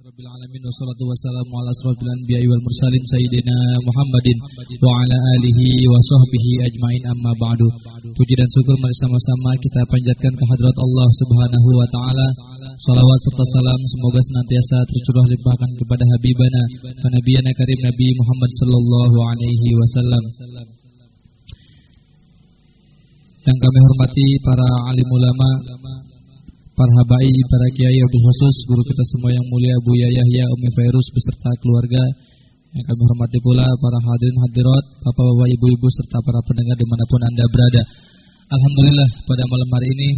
Rabbil alamin wassalatu wassalamu ala asrofil anbiya'i wal mursalin sayyidina Muhammadin wa ala alihi wa sahbihi ajmain amma ba'du. Puji dan syukur mari sama-sama kita panjatkan kehadrat Allah Subhanahu wa taala. Salawat serta salam semoga senantiasa tercurah limpahkan kepada habibana wa nabiyana karim Nabi Muhammad sallallahu alaihi wasallam. Yang kami hormati para alim ulama, para habai, para kiai, wabil khusus guru kita semua yang mulia Buya Yahya, Umi Fairus beserta keluarga. Yang kami hormati pula para hadirin hadirat, bapak-bapak, ibu-ibu serta para pendengar di mana pun anda berada. Alhamdulillah pada malam hari ini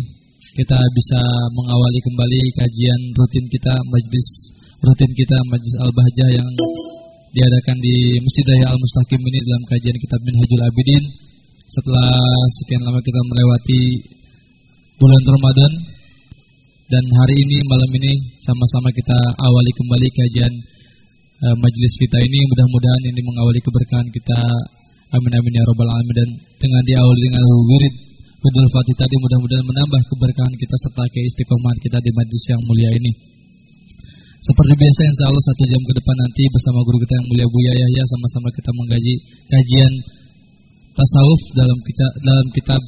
kita bisa mengawali kembali kajian rutin kita majlis rutin kita majlis al-bahjah yang diadakan di Masjid Raya Al Mustaqim ini dalam kajian kitab Minhajul Abidin. Setelah sekian lama kita melewati bulan Ramadan, dan hari ini malam ini sama-sama kita awali kembali kajian uh, majelis kita ini. Mudah-mudahan ini mengawali keberkahan kita. Amin amin ya robbal alamin. Dan dengan diawali dengan wirid Widul Fatih tadi mudah-mudahan menambah keberkahan kita serta keistiqomahan kita di majelis yang mulia ini. Seperti biasa insya Allah satu jam ke depan nanti bersama guru kita yang mulia Buya Yahya sama-sama kita menggaji kajian tasawuf dalam kita dalam kitab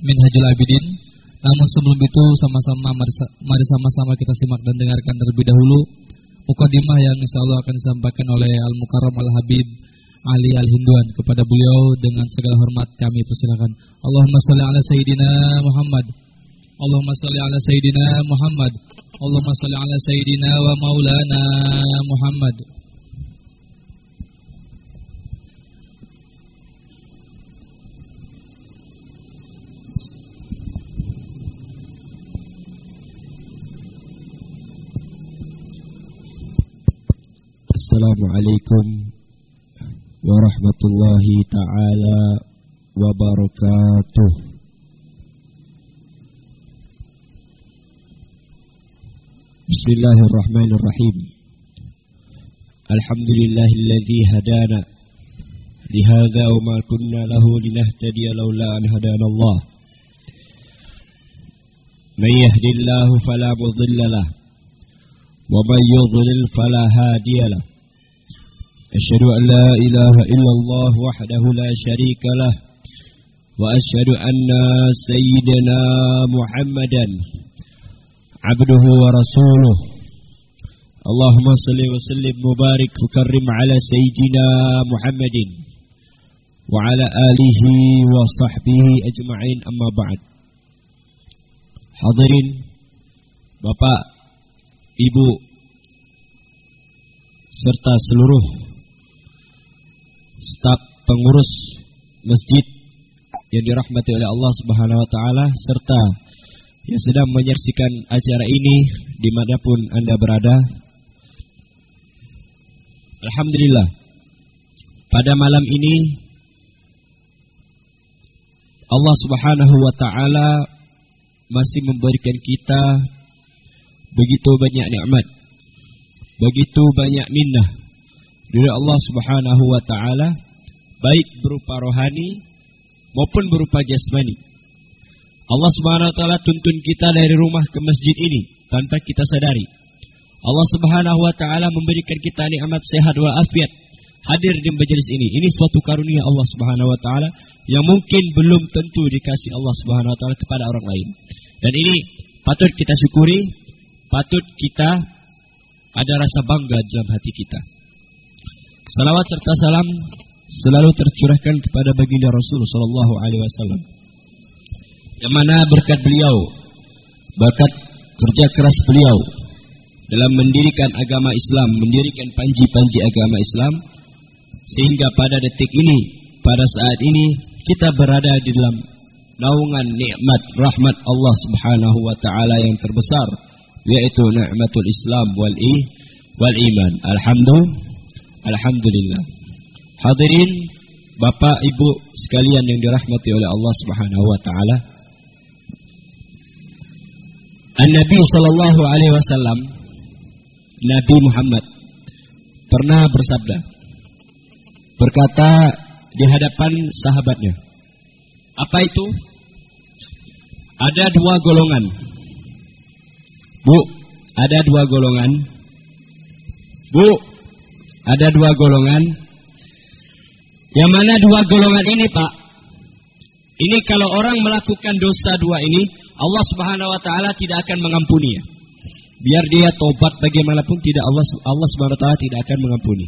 Minhajul Abidin namun sebelum itu sama-sama mari sama-sama kita simak dan dengarkan terlebih dahulu mukadimah yang insya Allah akan disampaikan oleh Al Mukarram Al Habib Ali Al Hinduan kepada beliau dengan segala hormat kami persilakan. Allahumma sholli ala sayyidina Muhammad. Allahumma sholli ala sayyidina Muhammad. Allahumma sholli ala sayyidina wa maulana Muhammad. السلام عليكم ورحمة الله تعالى وبركاته بسم الله الرحمن الرحيم الحمد لله الذي هدانا لهذا وما كنا له لنهتدي لولا أن هدانا الله من يهد الله فلا مضل له ومن يضلل فلا هادي له أشهد أن لا إله إلا الله وحده لا شريك له وأشهد أن سيدنا محمدا عبده ورسوله اللهم صل وسلم مبارك وكرم على سيدنا محمد وعلى آله وصحبه أجمعين أما بعد حاضرين Bapak, Ibu, serta seluruh staf pengurus masjid yang dirahmati oleh Allah Subhanahu wa taala serta yang sedang menyaksikan acara ini di mana pun Anda berada. Alhamdulillah. Pada malam ini Allah Subhanahu wa taala masih memberikan kita begitu banyak nikmat. Begitu banyak minnah dari Allah Subhanahu wa taala baik berupa rohani maupun berupa jasmani. Allah Subhanahu wa taala tuntun kita dari rumah ke masjid ini tanpa kita sadari. Allah Subhanahu wa taala memberikan kita nikmat sehat wal afiat hadir di majelis ini. Ini suatu karunia Allah Subhanahu wa taala yang mungkin belum tentu dikasih Allah Subhanahu wa taala kepada orang lain. Dan ini patut kita syukuri, patut kita ada rasa bangga dalam hati kita. Salawat serta salam selalu tercurahkan kepada baginda Rasul Sallallahu Alaihi Wasallam. Yang mana berkat beliau, berkat kerja keras beliau dalam mendirikan agama Islam, mendirikan panji-panji agama Islam, sehingga pada detik ini, pada saat ini kita berada di dalam naungan nikmat rahmat Allah Subhanahu wa taala yang terbesar yaitu nikmatul Islam wal i wal iman. Alhamdulillah. Alhamdulillah. Hadirin Bapak Ibu sekalian yang dirahmati oleh Allah Subhanahu wa taala. An-Nabi sallallahu alaihi wasallam Nabi Muhammad pernah bersabda berkata di hadapan sahabatnya. Apa itu? Ada dua golongan. Bu, ada dua golongan Bu, ada dua golongan. Yang mana dua golongan ini, Pak? Ini kalau orang melakukan dosa dua ini, Allah Subhanahu wa taala tidak akan mengampuni. Biar dia tobat bagaimanapun tidak Allah Allah Subhanahu wa taala tidak akan mengampuni.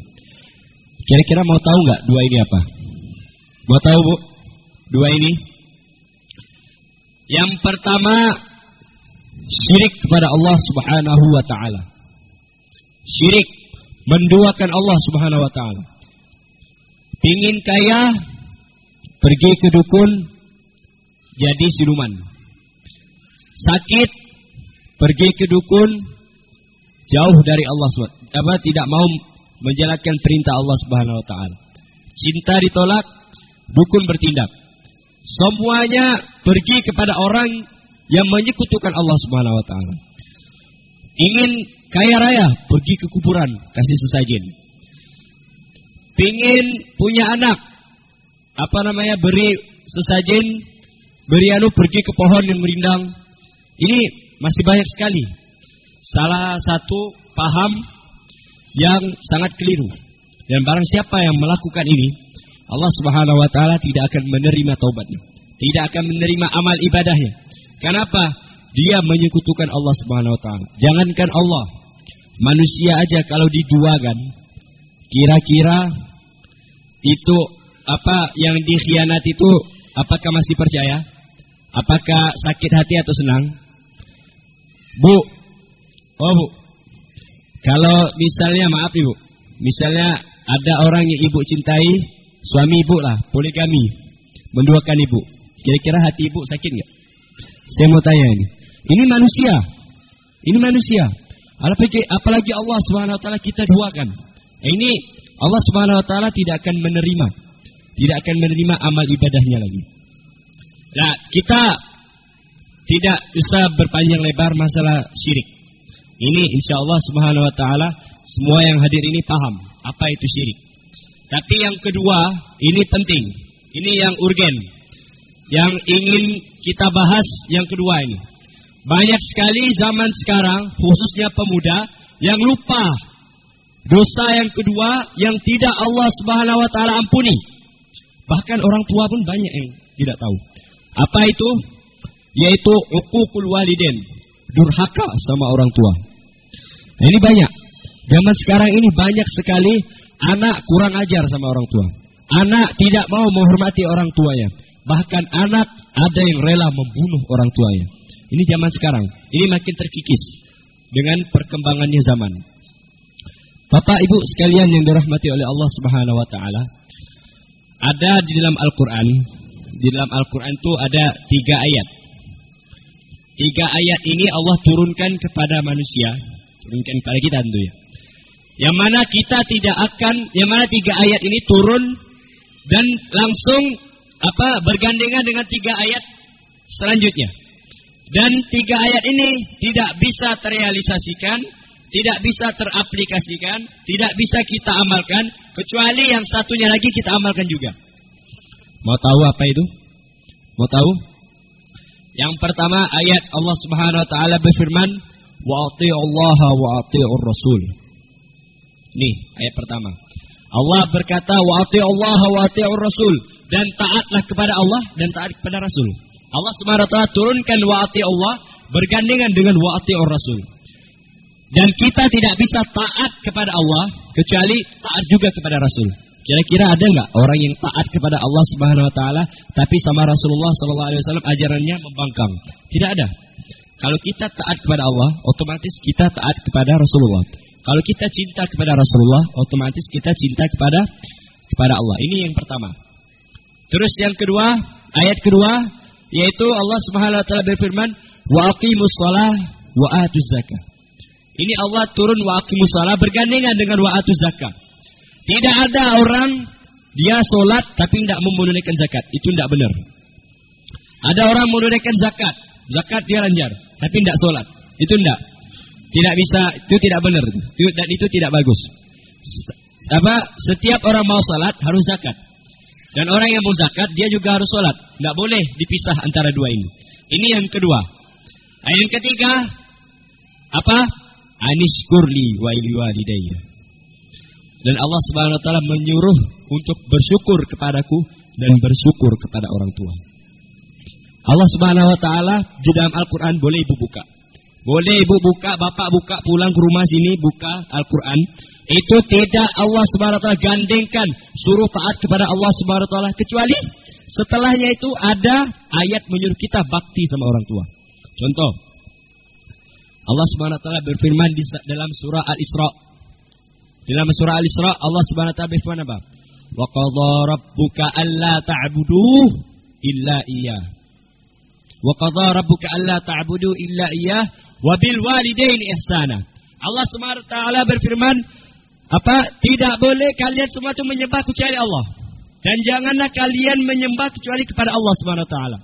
Kira-kira mau tahu nggak dua ini apa? Mau tahu, Bu? Dua ini? Yang pertama syirik kepada Allah Subhanahu wa taala. Syirik menduakan Allah Subhanahu wa taala. Pingin kaya pergi ke dukun jadi siluman. Sakit pergi ke dukun jauh dari Allah SWT. Apa tidak mau menjalankan perintah Allah Subhanahu wa taala. Cinta ditolak, dukun bertindak. Semuanya pergi kepada orang yang menyekutukan Allah Subhanahu wa taala. Ingin kaya raya, pergi ke kuburan, kasih sesajen. Pingin punya anak, apa namanya, beri sesajen, beri anu pergi ke pohon yang merindang. Ini masih banyak sekali. Salah satu paham yang sangat keliru. Dan barang siapa yang melakukan ini, Allah Subhanahu wa taala tidak akan menerima taubatnya. Tidak akan menerima amal ibadahnya. Kenapa? Dia menyekutukan Allah Subhanahu wa taala. Jangankan Allah, manusia aja kalau diduakan, kira-kira itu apa yang dikhianat itu apakah masih percaya? Apakah sakit hati atau senang? Bu. Oh, Bu. Kalau misalnya maaf Ibu, misalnya ada orang yang Ibu cintai, suami Ibu lah, poligami, menduakan Ibu. Kira-kira hati Ibu sakit nggak? Saya mau tanya ini. Ini manusia. Ini manusia. Apalagi, Allah Subhanahu wa taala kita duakan. Ini Allah Subhanahu wa taala tidak akan menerima. Tidak akan menerima amal ibadahnya lagi. Nah, kita tidak bisa berpanjang lebar masalah syirik. Ini insya Allah Subhanahu wa taala semua yang hadir ini paham apa itu syirik. Tapi yang kedua, ini penting. Ini yang urgen. Yang ingin kita bahas yang kedua ini. Banyak sekali zaman sekarang, khususnya pemuda, yang lupa dosa yang kedua yang tidak Allah Subhanahu wa taala ampuni. Bahkan orang tua pun banyak yang tidak tahu. Apa itu? Yaitu uququl walidin, durhaka sama orang tua. Nah, ini banyak. Zaman sekarang ini banyak sekali anak kurang ajar sama orang tua. Anak tidak mau menghormati orang tuanya. Bahkan anak ada yang rela membunuh orang tuanya. Ini zaman sekarang. Ini makin terkikis dengan perkembangannya zaman. Bapak Ibu sekalian yang dirahmati oleh Allah Subhanahu wa taala, ada di dalam Al-Qur'an, di dalam Al-Qur'an itu ada tiga ayat. Tiga ayat ini Allah turunkan kepada manusia, turunkan kepada kita tentu ya. Yang mana kita tidak akan, yang mana tiga ayat ini turun dan langsung apa bergandengan dengan tiga ayat selanjutnya. Dan tiga ayat ini tidak bisa terrealisasikan, tidak bisa teraplikasikan, tidak bisa kita amalkan, kecuali yang satunya lagi kita amalkan juga. Mau tahu apa itu? Mau tahu? Yang pertama ayat Allah Subhanahu wa taala berfirman, "Wa Allah wa atii'ur rasul." Nih, ayat pertama. Allah berkata, "Wa Allah wa atii'ur rasul." Dan taatlah kepada Allah dan taat kepada Rasul. Allah Subhanahu wa taala turunkan wa Allah bergandengan dengan wa rasul. Dan kita tidak bisa taat kepada Allah kecuali taat juga kepada Rasul. Kira-kira ada nggak orang yang taat kepada Allah Subhanahu wa taala tapi sama Rasulullah sallallahu alaihi wasallam ajarannya membangkang? Tidak ada. Kalau kita taat kepada Allah, otomatis kita taat kepada Rasulullah. Kalau kita cinta kepada Rasulullah, otomatis kita cinta kepada kepada Allah. Ini yang pertama. Terus yang kedua, ayat kedua yaitu Allah Subhanahu wa taala berfirman, "Wa aqimus shalah wa atuz zakah." Ini Allah turun wa aqimus shalah bergandengan dengan wa atuz zakah. Tidak ada orang dia sholat tapi tidak menunaikan zakat. Itu tidak benar. Ada orang menunaikan zakat. Zakat dia lancar. Tapi tidak sholat. Itu tidak. Tidak bisa. Itu tidak benar. Dan itu tidak bagus. Apa? Setiap orang mau sholat harus zakat. Dan orang yang mau zakat dia juga harus sholat. Tidak boleh dipisah antara dua ini. Ini yang kedua. Yang ketiga. Apa? Anis kurli wa ili walidayya. Dan Allah Subhanahu wa taala menyuruh untuk bersyukur kepadaku dan bersyukur kepada orang tua. Allah Subhanahu wa taala di dalam Al-Qur'an boleh Ibu buka. Boleh Ibu buka, Bapak buka pulang ke rumah sini buka Al-Qur'an. Itu tidak Allah taala gandengkan suruh taat kepada Allah taala kecuali setelahnya itu ada ayat menyuruh kita bakti sama orang tua. Contoh Allah taala berfirman di dalam surah Al-Isra. Dalam surah Al-Isra Allah taala berfirman apa? Wa qadha rabbuka alla ta'budu illa iyyah. Wa qadha rabbuka alla ta'budu illa iyyah wa bil walidaini ihsana. Allah taala berfirman, apa? Tidak boleh kalian semua itu menyembah kecuali Allah. Dan janganlah kalian menyembah kecuali kepada Allah Subhanahu wa taala.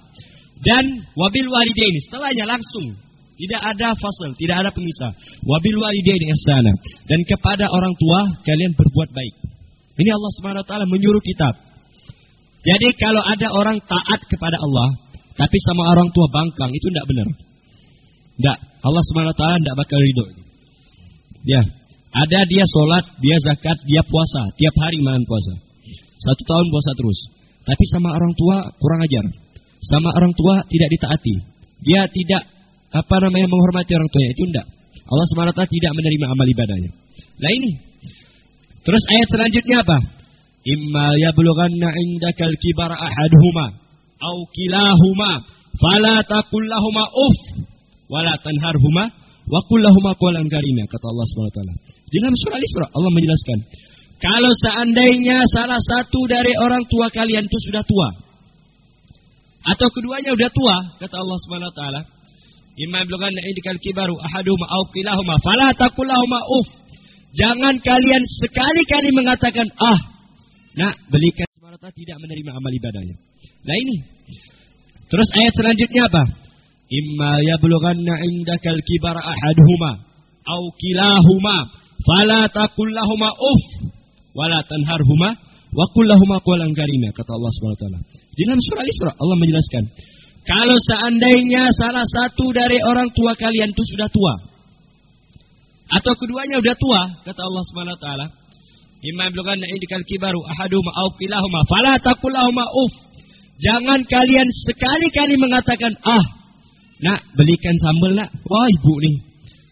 Dan wabil walidaini setelahnya langsung tidak ada fasal, tidak ada pemisah. Wabil walidaini ihsana. Dan kepada orang tua kalian berbuat baik. Ini Allah Subhanahu wa taala menyuruh kita. Jadi kalau ada orang taat kepada Allah, tapi sama orang tua bangkang, itu tidak benar. Tidak. Allah Subhanahu wa taala tidak bakal ridho. Ya. Ada dia sholat, dia zakat, dia puasa, tiap hari malam puasa. Satu tahun puasa terus. Tapi sama orang tua kurang ajar. Sama orang tua tidak ditaati. Dia tidak apa namanya menghormati orang tuanya itu tidak. Allah SWT tidak menerima amal ibadahnya. Nah ini Terus ayat selanjutnya apa? Imma yablughanna indakal kibara ahaduhuma au kilahuma fala taqul lahumā uff wala tanharhuma wa qul lahumā qawlan karima kata Allah Subhanahu wa taala. Dalam surah Al-Isra Allah menjelaskan, kalau seandainya salah satu dari orang tua kalian itu sudah tua atau keduanya sudah tua kata Allah Subhanahu wa taala, imma yablughanna indakal kibaru ahaduhuma au kilahuma fala Jangan kalian sekali-kali mengatakan, ah, nak belikan semata tidak menerima amal ibadahnya. Nah ini. Terus ayat selanjutnya apa? Imma yablughanna indakal kibara ahaduhuma au kilahuma fala taqul lahumā uff wala tanharhuma wa qul lahumā qawlan karima kata Allah Subhanahu wa taala. Di dalam surah Al-Isra Allah menjelaskan, kalau seandainya salah satu dari orang tua kalian itu sudah tua, atau keduanya sudah tua, kata Allah Subhanahu wa taala. Imam blughanna indikal kibaru ahaduhuma aw kilahuma fala taqul uf. Jangan kalian sekali-kali mengatakan, "Ah, nak belikan sambal nak." Wah, ibu nih.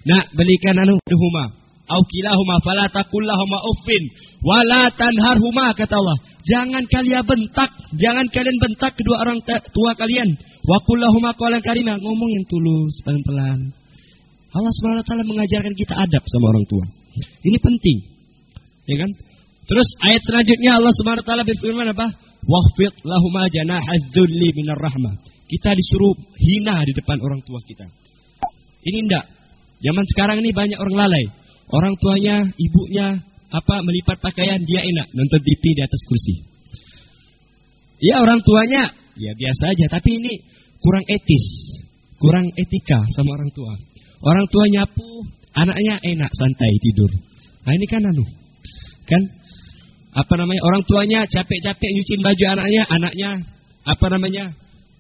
Nak belikan anu duhuma. Aw kilahuma fala taqul uffin wala tanharhuma kata Allah. Jangan kalian bentak, jangan kalian bentak kedua orang tua kalian. Wa qul lahumā qawlan karima, ngomong yang tulus, pelan-pelan. Allah SWT mengajarkan kita adab sama orang tua. Ini penting. Ya kan? Terus ayat selanjutnya Allah SWT berfirman apa? Wahfid lahuma janahaz dzulli minar rahmah. Kita disuruh hina di depan orang tua kita. Ini enggak. Zaman sekarang ini banyak orang lalai. Orang tuanya, ibunya apa melipat pakaian dia enak nonton TV di atas kursi. Ya orang tuanya ya biasa aja, tapi ini kurang etis, kurang etika sama orang tua. Orang tua nyapu, anaknya enak santai tidur. Nah ini kan anu. Kan apa namanya? Orang tuanya capek-capek nyuciin baju anaknya, anaknya apa namanya?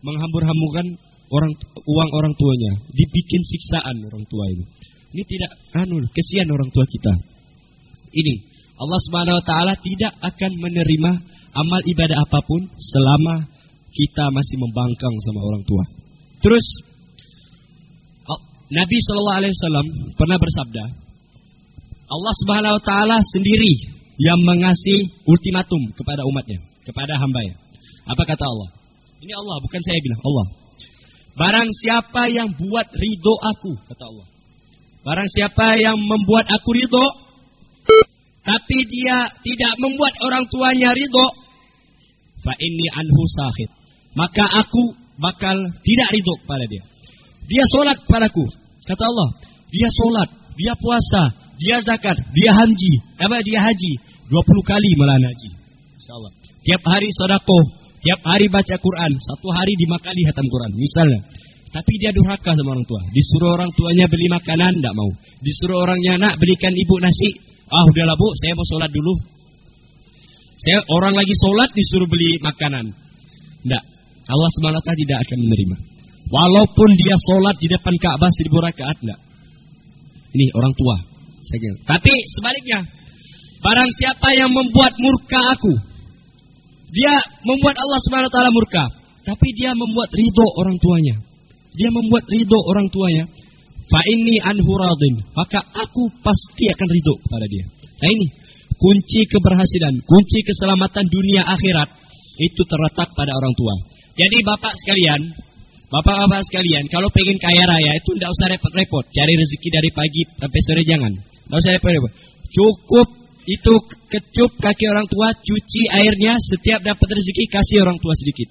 Menghambur-hamburkan orang uang orang tuanya, dibikin siksaan orang tua ini. Ini tidak anu, kesian orang tua kita. Ini Allah Subhanahu wa taala tidak akan menerima amal ibadah apa pun selama kita masih membangkang sama orang tua. Terus Nabi Shallallahu Alaihi Wasallam pernah bersabda, Allah Subhanahu Wa Taala sendiri yang mengasih ultimatum kepada umatnya, kepada hamba-Nya. Apa kata Allah? Ini Allah, bukan saya bilang Allah. Barang siapa yang buat ridho aku, kata Allah. Barang siapa yang membuat aku ridho, tapi dia tidak membuat orang tuanya ridho, fa ini anhu sahid. Maka aku bakal tidak ridho pada dia. Dia sholat padaku. Kata Allah. Dia sholat. Dia puasa. Dia zakat. Dia haji. Apa dia haji? 20 kali malah haji. InsyaAllah. Tiap hari sodako. Tiap hari baca Quran. Satu hari lima kali hatam Quran. Misalnya. Tapi dia durhaka sama orang tua. Disuruh orang tuanya beli makanan, tidak mau. Disuruh orangnya nak belikan ibu nasi. Ah udahlah bu, saya mau sholat dulu. Saya orang lagi sholat disuruh beli makanan. Tidak. Allah SWT tidak akan menerima. Walaupun dia sholat di depan Ka'bah seribu rakaat enggak. Ini orang tua. Saya Tapi sebaliknya, Barang siapa yang membuat murka aku, dia membuat Allah Subhanahu wa taala murka, tapi dia membuat ridho orang tuanya. Dia membuat ridho orang tuanya. Fa inni anhu radin, maka aku pasti akan ridho kepada dia. Nah ini kunci keberhasilan, kunci keselamatan dunia akhirat itu terletak pada orang tua. Jadi bapak sekalian, bapak-bapak sekalian, kalau pengen kaya raya itu tidak usah repot-repot, cari rezeki dari pagi sampai sore jangan. Tidak usah repot-repot. Cukup itu kecup kaki orang tua, cuci airnya, setiap dapat rezeki kasih orang tua sedikit.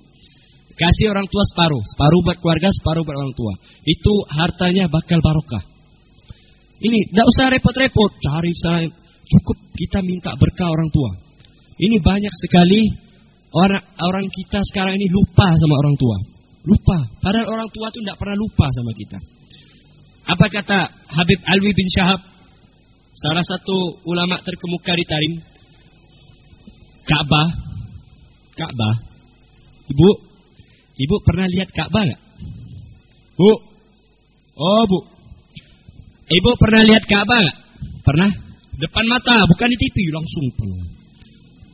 Kasih orang tua separuh, separuh buat keluarga, separuh buat orang tua. Itu hartanya bakal barokah. Ini tidak usah repot-repot, cari saya. Cukup kita minta berkah orang tua. Ini banyak sekali orang orang kita sekarang ini lupa sama orang tua. Lupa. Padahal orang tua itu tidak pernah lupa sama kita. Apa kata Habib Alwi bin Syahab? Salah satu ulama terkemuka di Tarim. Ka'bah. Ka'bah. Ibu, ibu pernah lihat Ka'bah nggak? Bu. Oh, Bu. Ibu pernah lihat Ka'bah nggak? Pernah? Depan mata, bukan di TV, langsung pernah.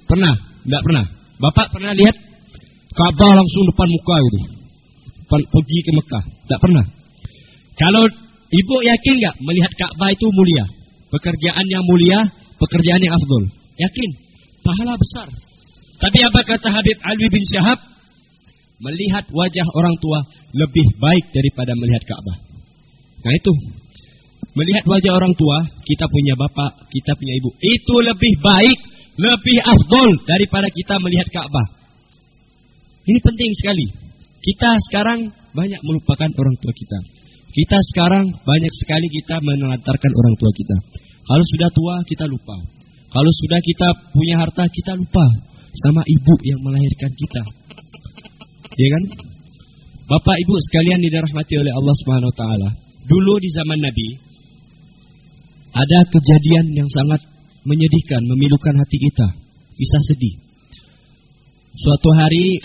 Pernah? Enggak pernah. Bapak pernah lihat Ka'bah langsung depan muka gitu. Pergi ke Mekah. Enggak pernah. Kalau ibu yakin nggak melihat Ka'bah itu mulia? Pekerjaan yang mulia, pekerjaan yang afdol. Yakin? Pahala besar. Tapi apa kata Habib Alwi bin Syahab? Melihat wajah orang tua lebih baik daripada melihat Ka'bah. Nah itu. Melihat wajah orang tua, kita punya bapak, kita punya ibu. Itu lebih baik, lebih afdol daripada kita melihat Ka'bah. Ini penting sekali. Kita sekarang banyak melupakan orang tua kita. Kita sekarang banyak sekali kita menelantarkan orang tua kita. Kalau sudah tua, kita lupa. Kalau sudah kita punya harta, kita lupa sama ibu yang melahirkan kita. Ya kan? Bapak Ibu sekalian dirahmati oleh Allah Subhanahu wa taala. Dulu di zaman Nabi ada kejadian yang sangat menyedihkan, memilukan hati kita. Bisa sedih. Suatu hari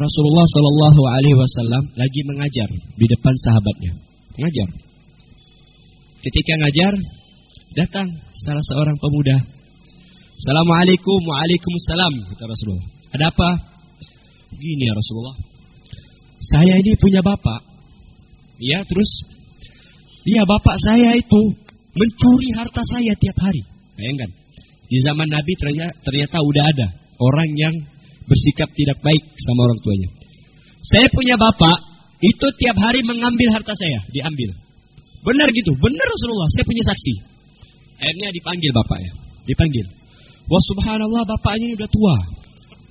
Rasulullah Shallallahu Alaihi Wasallam lagi mengajar di depan sahabatnya, mengajar. Ketika ngajar, datang salah seorang pemuda. Assalamualaikum, waalaikumsalam, kata Rasulullah. Ada apa? Gini ya Rasulullah. Saya ini punya bapak. Ya, terus? Iya, bapak saya itu mencuri harta saya tiap hari. Bayangkan. Di zaman Nabi ternyata, ternyata udah ada orang yang bersikap tidak baik sama orang tuanya. Saya punya bapak, itu tiap hari mengambil harta saya, diambil. Benar gitu, benar Rasulullah, saya punya saksi. Akhirnya dipanggil bapaknya, dipanggil. Wah subhanallah bapaknya ini udah tua,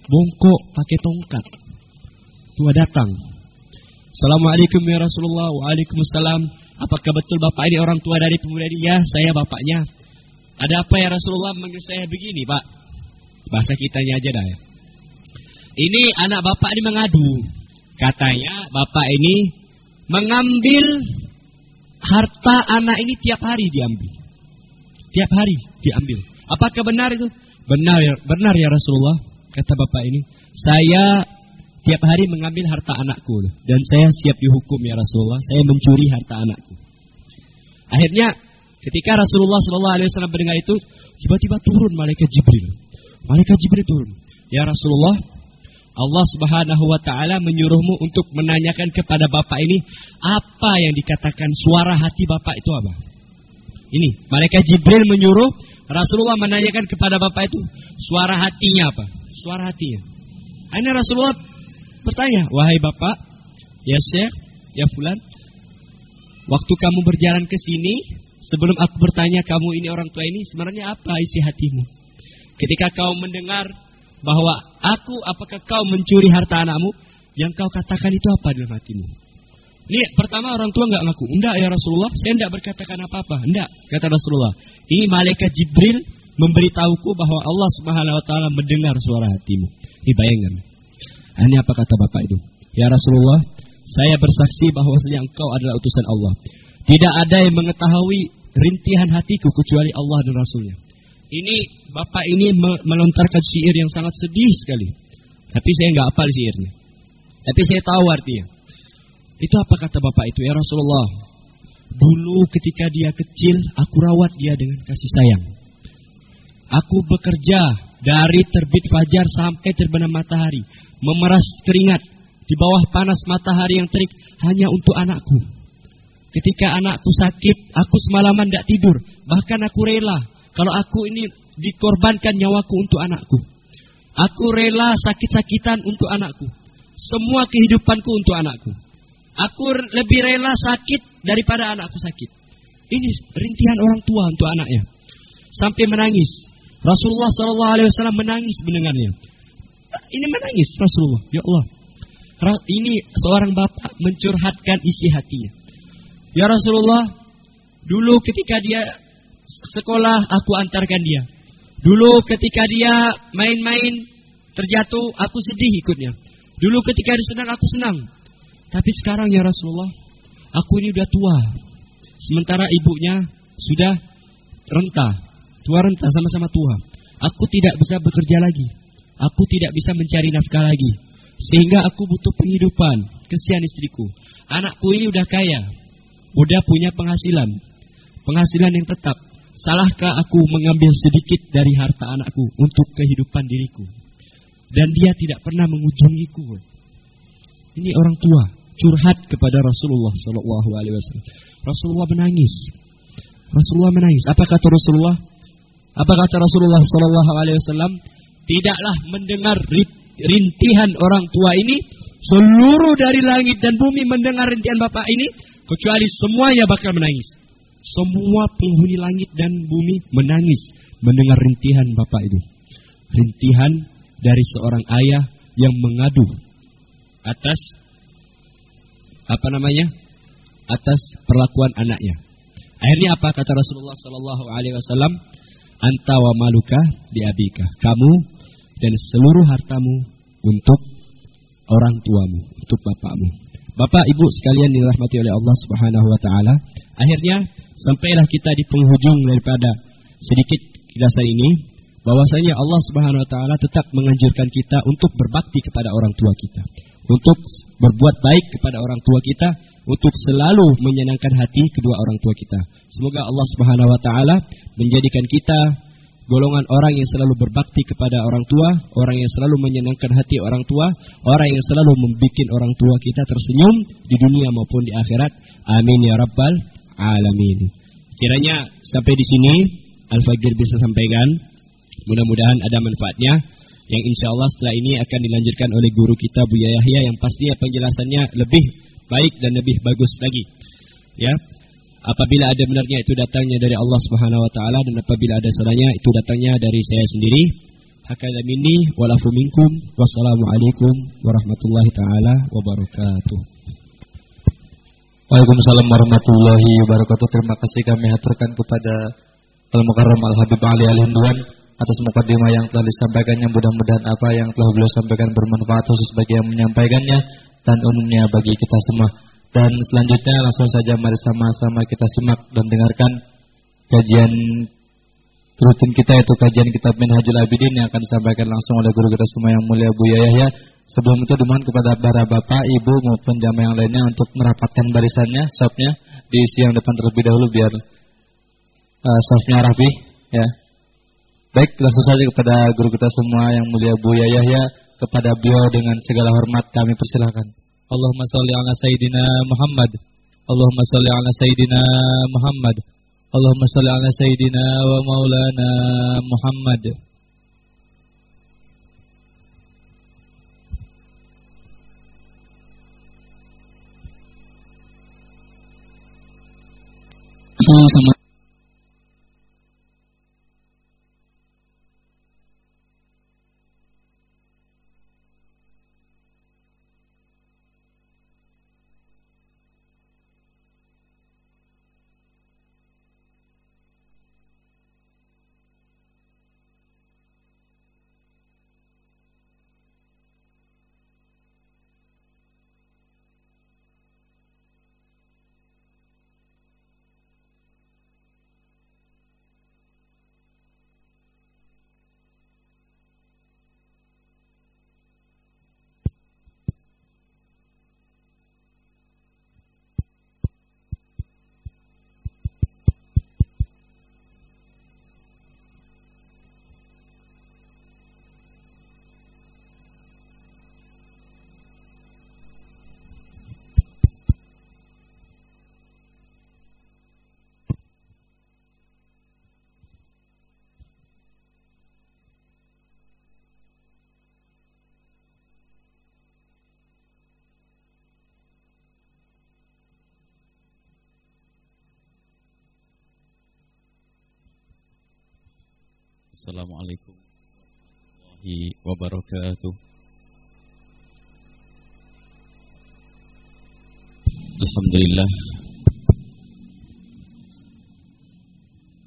bongkok pakai tongkat. Tua datang. Assalamualaikum ya Rasulullah, waalaikumsalam. Apakah betul bapak ini orang tua dari pemuda ini? Ya, saya bapaknya. Ada apa ya Rasulullah manggil saya begini, Pak? Bahasa kitanya aja dah ya. Ini anak bapak ini mengadu. Katanya bapak ini mengambil harta anak ini tiap hari diambil. Tiap hari diambil. Apakah benar itu? Benar ya, benar ya Rasulullah. Kata bapak ini, saya tiap hari mengambil harta anakku dan saya siap dihukum ya Rasulullah. Saya mencuri harta anakku. Akhirnya ketika Rasulullah Shallallahu Alaihi Wasallam mendengar itu, tiba-tiba turun malaikat Jibril. Malaikat Jibril turun. Ya Rasulullah, Allah Subhanahu wa taala menyuruhmu untuk menanyakan kepada bapak ini apa yang dikatakan suara hati bapak itu apa? Ini, malaikat Jibril menyuruh Rasulullah menanyakan kepada bapak itu suara hatinya apa? Suara hatinya. Akhirnya Rasulullah bertanya, "Wahai bapak, ya Syekh, ya fulan, waktu kamu berjalan ke sini, sebelum aku bertanya kamu ini orang tua ini sebenarnya apa isi hatimu?" Ketika kau mendengar bahwa aku apakah kau mencuri harta anakmu? Yang kau katakan itu apa dalam hatimu? Ini pertama orang tua nggak ngaku. Enggak ya Rasulullah. Saya enggak berkatakan apa-apa. Enggak kata Rasulullah. Ini malaikat Jibril memberitahuku bahwa Allah Subhanahu wa taala mendengar suara hatimu. Ini bayangkan ini apa kata bapak itu? Ya Rasulullah saya bersaksi bahwa engkau adalah utusan Allah. Tidak ada yang mengetahui rintihan hatiku kecuali Allah dan Rasulnya ini bapak ini melontarkan syair yang sangat sedih sekali. Tapi saya nggak apal syairnya. Tapi saya tahu artinya. Itu apa kata bapak itu ya Rasulullah? Dulu ketika dia kecil, aku rawat dia dengan kasih sayang. Aku bekerja dari terbit fajar sampai terbenam matahari, memeras keringat di bawah panas matahari yang terik hanya untuk anakku. Ketika anakku sakit, aku semalaman tidak tidur. Bahkan aku rela kalau aku ini dikorbankan nyawaku untuk anakku. Aku rela sakit-sakitan untuk anakku. Semua kehidupanku untuk anakku. Aku lebih rela sakit daripada anakku sakit. Ini rintihan orang tua untuk anaknya. Sampai menangis. Rasulullah SAW menangis mendengarnya. Ini menangis Rasulullah. Ya Allah. Ini seorang bapak mencurhatkan isi hatinya. Ya Rasulullah, dulu ketika dia sekolah aku antarkan dia. Dulu ketika dia main-main terjatuh aku sedih ikutnya. Dulu ketika dia senang aku senang. Tapi sekarang ya Rasulullah, aku ini udah tua. Sementara ibunya sudah renta, tua renta sama-sama tua. Aku tidak bisa bekerja lagi. Aku tidak bisa mencari nafkah lagi. Sehingga aku butuh penghidupan. Kesian istriku. Anakku ini udah kaya. Udah punya penghasilan. Penghasilan yang tetap. Salahkah aku mengambil sedikit dari harta anakku untuk kehidupan diriku? Dan dia tidak pernah mengunjungiku. Ini orang tua curhat kepada Rasulullah Shallallahu Alaihi Wasallam. Rasulullah menangis. Rasulullah menangis. Apa kata Rasulullah? Apa kata Rasulullah Shallallahu Alaihi Wasallam? Tidaklah mendengar rintihan orang tua ini, seluruh dari langit dan bumi mendengar rintihan bapak ini, kecuali semuanya bakal menangis. Semua penghuni langit dan bumi menangis mendengar rintihan bapak ini. Rintihan dari seorang ayah yang mengadu atas apa namanya? atas perlakuan anaknya. Akhirnya apa kata Rasulullah sallallahu alaihi wasallam? Anta wa maluka di abika. Kamu dan seluruh hartamu untuk orang tuamu, untuk bapakmu. Bapak, Ibu sekalian dirahmati oleh Allah Subhanahu wa taala. Akhirnya sampailah kita di penghujung daripada sedikit kilasan ini bahwasanya Allah Subhanahu wa taala tetap menganjurkan kita untuk berbakti kepada orang tua kita, untuk berbuat baik kepada orang tua kita, untuk selalu menyenangkan hati kedua orang tua kita. Semoga Allah Subhanahu wa taala menjadikan kita golongan orang yang selalu berbakti kepada orang tua, orang yang selalu menyenangkan hati orang tua, orang yang selalu membuat orang tua kita tersenyum di dunia maupun di akhirat. Amin ya rabbal alamin. Kiranya sampai di sini Al-Fagir bisa sampaikan. Mudah-mudahan ada manfaatnya yang insya Allah setelah ini akan dilanjutkan oleh guru kita Buya Yahya yang pastinya penjelasannya lebih baik dan lebih bagus lagi. Ya, Apabila ada benarnya itu datangnya dari Allah Subhanahu wa taala dan apabila ada salahnya itu datangnya dari saya sendiri. Hakala minni walafu minkum. Wassalamualaikum warahmatullahi taala wabarakatuh. Waalaikumsalam warahmatullahi wabarakatuh. Terima kasih kami haturkan kepada Al Mukarram Al Habib Ali Al Hinduan atas mukadimah yang telah disampaikannya. Mudah-mudahan apa yang telah beliau sampaikan bermanfaat khusus bagi yang menyampaikannya dan umumnya bagi kita semua. Dan selanjutnya langsung saja mari sama-sama kita simak dan dengarkan kajian rutin kita yaitu kajian kitab Minhajul Abidin yang akan disampaikan langsung oleh guru kita semua yang mulia Buya Yahya. Sebelum itu dimohon kepada para bapak, ibu maupun jamaah yang lainnya untuk merapatkan barisannya, sopnya diisi yang depan terlebih dahulu biar uh, sopnya rapi ya. Baik, langsung saja kepada guru kita semua yang mulia Buya Yahya kepada beliau dengan segala hormat kami persilakan. Allahumma salli ala Sayyidina Muhammad Allahumma salli ala Sayyidina Muhammad Allahumma salli ala Sayyidina wa maulana Muhammad Assalamualaikum warahmatullahi wabarakatuh. Alhamdulillah.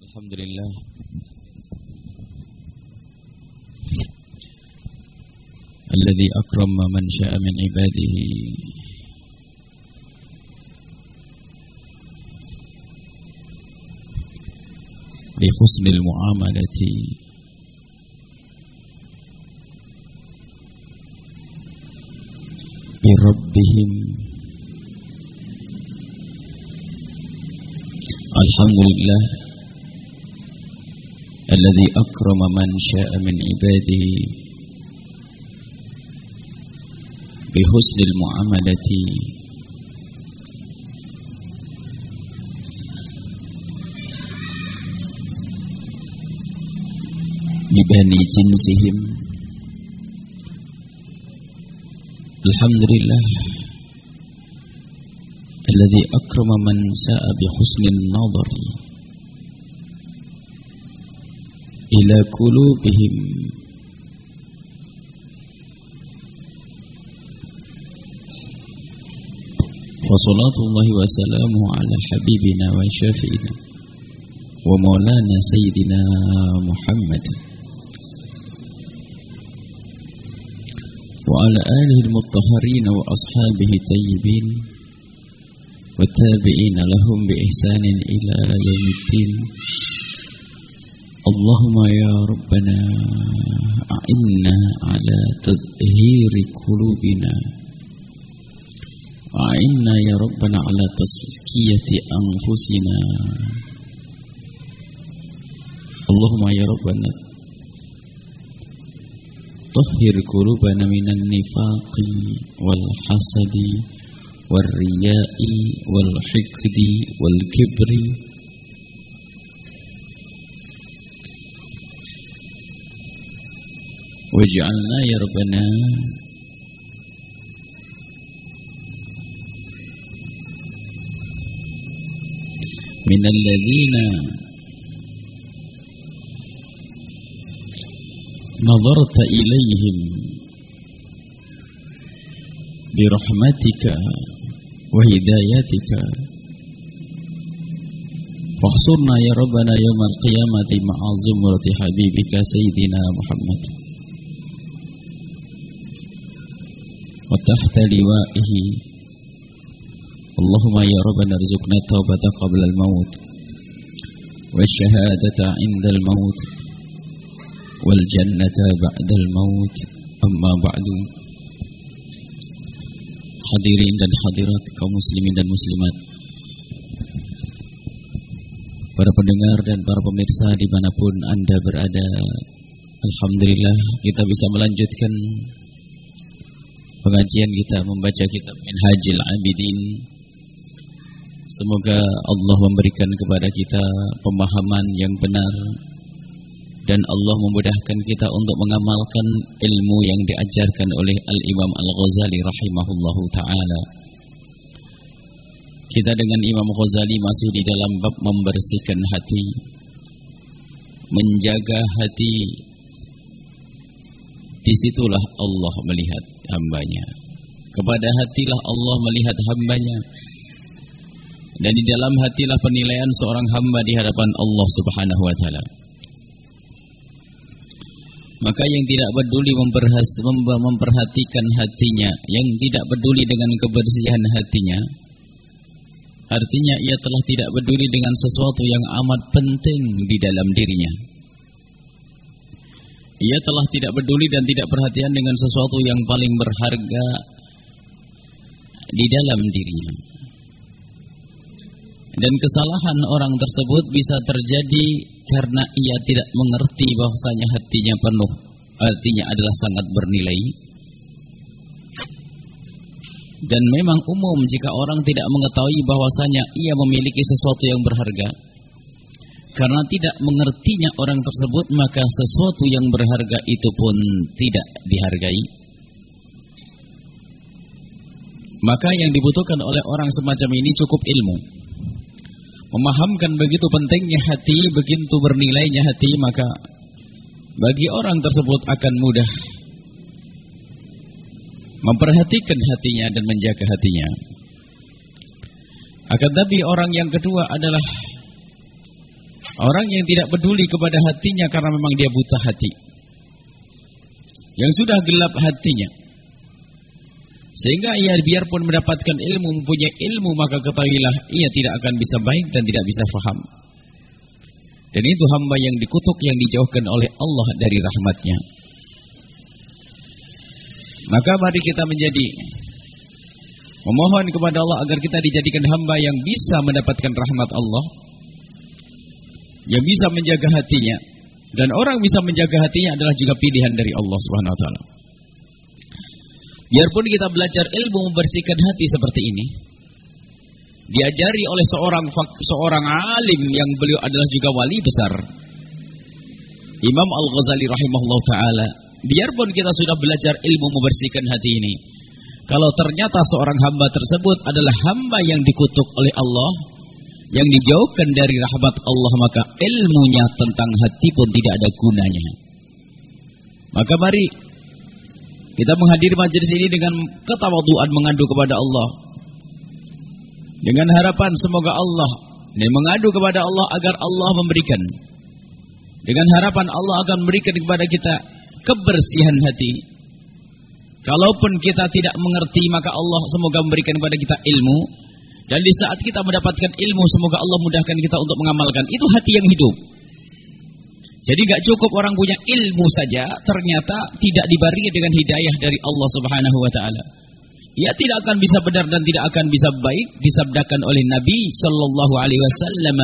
Alhamdulillah. الذي أكرم من شاء من عباده بحسن المعاملة. بربهم. الحمد لله الذي أكرم من شاء من عباده بحسن المعاملة. ببني جنسهم. الحمد لله الذي أكرم من شاء بحسن النظر إلى قلوبهم. وصلاة الله وسلامه على حبيبنا وشافئنا ومولانا سيدنا محمد. وعلى آله المطهرين وأصحابه الطيبين والتابعين لهم بإحسان إلى يوم الدين. اللهم يا ربنا أعنا على تطهير قلوبنا. أعنا يا ربنا على تزكية أنفسنا. اللهم يا ربنا طهر قلوبنا من النفاق والحسد والرياء والحقد والكبر. واجعلنا يا ربنا من الذين نظرت إليهم برحمتك وهدايتك واحصرنا يا ربنا يوم القيامة مع زمرة حبيبك سيدنا محمد. وتحت لوائه. اللهم يا ربنا ارزقنا التوبة قبل الموت والشهادة عند الموت. والجنة بعد الموت أما بعد Hadirin dan hadirat kaum muslimin dan muslimat Para pendengar dan para pemirsa dimanapun anda berada Alhamdulillah kita bisa melanjutkan Pengajian kita membaca kitab Minhajil Abidin Semoga Allah memberikan kepada kita pemahaman yang benar dan Allah memudahkan kita untuk mengamalkan ilmu yang diajarkan oleh Al-Imam Al-Ghazali rahimahullahu taala. Kita dengan Imam Ghazali masih di dalam bab membersihkan hati, menjaga hati. Di situlah Allah melihat hambanya. Kepada hatilah Allah melihat hambanya. Dan di dalam hatilah penilaian seorang hamba di hadapan Allah Subhanahu wa taala. Maka yang tidak peduli memperhatikan hatinya, yang tidak peduli dengan kebersihan hatinya, artinya ia telah tidak peduli dengan sesuatu yang amat penting di dalam dirinya. Ia telah tidak peduli dan tidak perhatian dengan sesuatu yang paling berharga di dalam dirinya. Dan kesalahan orang tersebut bisa terjadi karena ia tidak mengerti bahwasanya hatinya penuh, artinya adalah sangat bernilai. Dan memang umum jika orang tidak mengetahui bahwasanya ia memiliki sesuatu yang berharga, karena tidak mengertinya orang tersebut maka sesuatu yang berharga itu pun tidak dihargai. Maka yang dibutuhkan oleh orang semacam ini cukup ilmu memahamkan begitu pentingnya hati, begitu bernilainya hati, maka bagi orang tersebut akan mudah memperhatikan hatinya dan menjaga hatinya. Akan tapi orang yang kedua adalah orang yang tidak peduli kepada hatinya karena memang dia buta hati. Yang sudah gelap hatinya. Sehingga ia biarpun mendapatkan ilmu, mempunyai ilmu, maka ketahuilah ia tidak akan bisa baik dan tidak bisa faham. Dan itu hamba yang dikutuk, yang dijauhkan oleh Allah dari rahmatnya. Maka mari kita menjadi memohon kepada Allah agar kita dijadikan hamba yang bisa mendapatkan rahmat Allah, yang bisa menjaga hatinya, dan orang bisa menjaga hatinya adalah juga pilihan dari Allah Subhanahu wa. Biarpun kita belajar ilmu membersihkan hati seperti ini, diajari oleh seorang seorang alim yang beliau adalah juga wali besar. Imam Al-Ghazali rahimahullah taala, biarpun kita sudah belajar ilmu membersihkan hati ini, kalau ternyata seorang hamba tersebut adalah hamba yang dikutuk oleh Allah, yang dijauhkan dari rahmat Allah, maka ilmunya tentang hati pun tidak ada gunanya. Maka mari kita menghadiri majelis ini dengan ketawaduan mengadu kepada Allah. Dengan harapan semoga Allah dan mengadu kepada Allah agar Allah memberikan. Dengan harapan Allah akan memberikan kepada kita kebersihan hati. Kalaupun kita tidak mengerti maka Allah semoga memberikan kepada kita ilmu. Dan di saat kita mendapatkan ilmu semoga Allah mudahkan kita untuk mengamalkan. Itu hati yang hidup. Jadi gak cukup orang punya ilmu saja, ternyata tidak dibarengi dengan hidayah dari Allah Subhanahu wa taala. Ia tidak akan bisa benar dan tidak akan bisa baik disabdakan oleh Nabi sallallahu alaihi wasallam,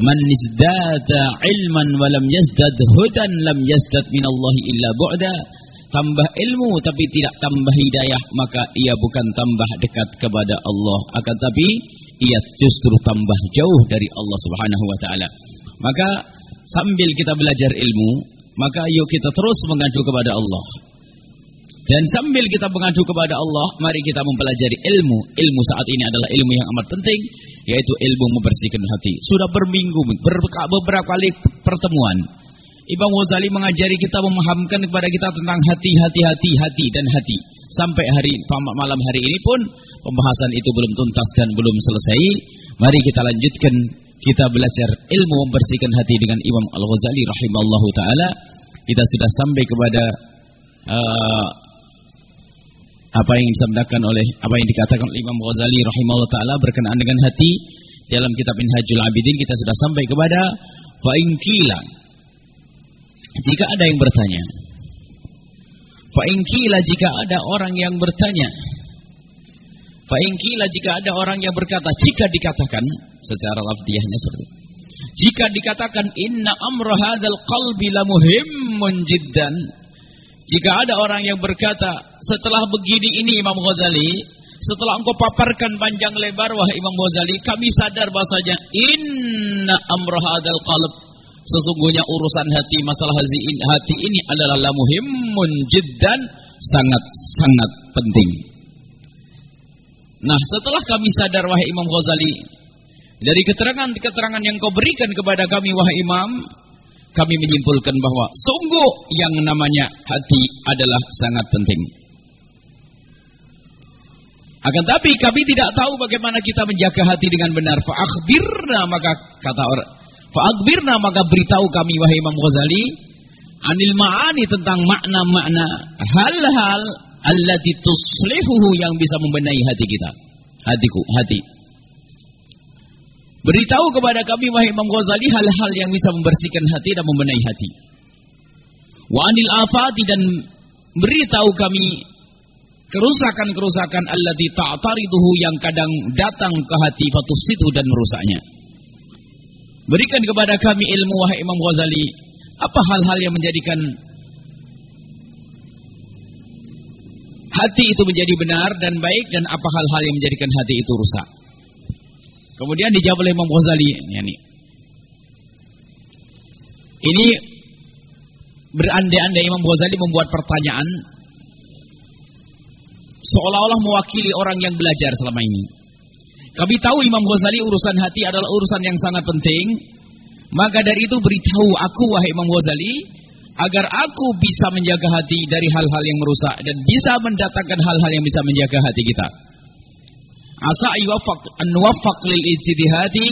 "Man izdada ilman wa lam yazdad hudan lam yazdad min Allah illa bu'da." Tambah ilmu tapi tidak tambah hidayah, maka ia bukan tambah dekat kepada Allah, akan tapi ia justru tambah jauh dari Allah Subhanahu wa taala. Maka sambil kita belajar ilmu, maka yuk kita terus mengadu kepada Allah. Dan sambil kita mengadu kepada Allah, mari kita mempelajari ilmu. Ilmu saat ini adalah ilmu yang amat penting, yaitu ilmu membersihkan hati. Sudah berminggu, beberapa kali pertemuan. Imam Ghazali mengajari kita memahamkan kepada kita tentang hati, hati, hati, hati dan hati. Sampai hari malam hari ini pun pembahasan itu belum tuntas dan belum selesai. Mari kita lanjutkan kita belajar ilmu membersihkan hati dengan Imam Al-Ghazali rahimallahu taala. Kita sudah sampai kepada uh, apa yang disampaikan oleh apa yang dikatakan oleh Imam Ghazali rahimahullah taala berkenaan dengan hati dalam kitab Minhajul Abidin kita sudah sampai kepada fa jika ada yang bertanya fa jika ada orang yang bertanya fa jika ada orang yang berkata jika dikatakan secara lafdiyahnya seperti itu jika dikatakan inna amra hadzal qalbi la muhimmun jiddan jika ada orang yang berkata, setelah begini ini Imam Ghazali, setelah engkau paparkan panjang lebar wahai Imam Ghazali, kami sadar bahasanya inna amra hadzal qalb sesungguhnya urusan hati masalah hati ini adalah la muhimmun jiddan sangat sangat penting. Nah, setelah kami sadar wahai Imam Ghazali dari keterangan-keterangan yang kau berikan kepada kami wahai Imam, kami menyimpulkan bahwa sungguh yang namanya hati adalah sangat penting. Akan tapi kami tidak tahu bagaimana kita menjaga hati dengan benar. Fa'akhbirna maka kata orang. Fa'akhbirna maka beritahu kami wahai Imam Ghazali anil ma'ani tentang makna-makna hal-hal allati tuslihuhu yang bisa membenahi hati kita. Hatiku, hati. Beritahu kepada kami wahai Imam Ghazali hal-hal yang bisa membersihkan hati dan membenahi hati. Wa anil afati dan beritahu kami kerusakan-kerusakan allati ta'tariduhu yang kadang datang ke hati fatusitu dan merusaknya. Berikan kepada kami ilmu wahai Imam Ghazali, apa hal-hal yang menjadikan hati itu menjadi benar dan baik dan apa hal-hal yang menjadikan hati itu rusak? Kemudian dijawab oleh Imam Ghazali ini. Ini berandai-andai Imam Ghazali membuat pertanyaan seolah-olah mewakili orang yang belajar selama ini. Kami tahu Imam Ghazali urusan hati adalah urusan yang sangat penting. Maka dari itu beritahu aku wahai Imam Ghazali agar aku bisa menjaga hati dari hal-hal yang merusak dan bisa mendatangkan hal-hal yang bisa menjaga hati kita. Asa yuwafaq an waffaq lil ijtihadi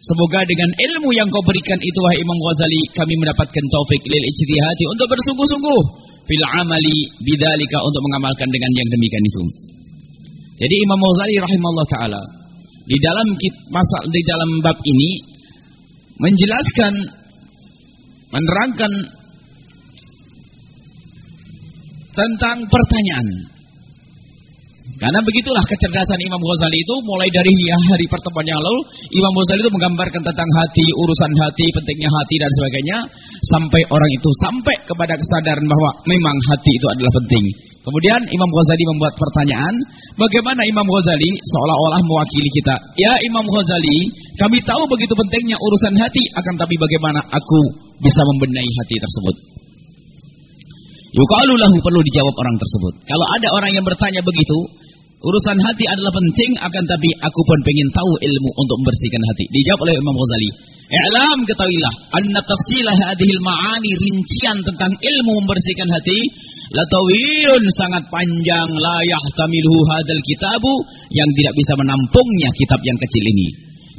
Semoga dengan ilmu yang kau berikan itu wahai Imam Ghazali kami mendapatkan taufik lil ijtihadi untuk bersungguh-sungguh fil amali bidzalika untuk mengamalkan dengan yang demikian itu. Jadi Imam Ghazali rahimahullah taala di dalam masal di dalam bab ini menjelaskan menerangkan tentang pertanyaan karena begitulah kecerdasan Imam Ghazali itu mulai dari hari pertemuan yang lalu Imam Ghazali itu menggambarkan tentang hati, urusan hati, pentingnya hati dan sebagainya sampai orang itu sampai kepada kesadaran bahwa memang hati itu adalah penting. Kemudian Imam Ghazali membuat pertanyaan, bagaimana Imam Ghazali seolah-olah mewakili kita? Ya Imam Ghazali, kami tahu begitu pentingnya urusan hati, akan tapi bagaimana aku bisa membenahi hati tersebut? Yukalu perlu dijawab orang tersebut. Kalau ada orang yang bertanya begitu, urusan hati adalah penting, akan tapi aku pun pengen tahu ilmu untuk membersihkan hati. Dijawab oleh Imam Ghazali. I'lam ketahuilah, anna tafsilah hadhil ma'ani rincian tentang ilmu membersihkan hati latawilun sangat panjang la yahtamiluhu hadal kitabu yang tidak bisa menampungnya kitab yang kecil ini.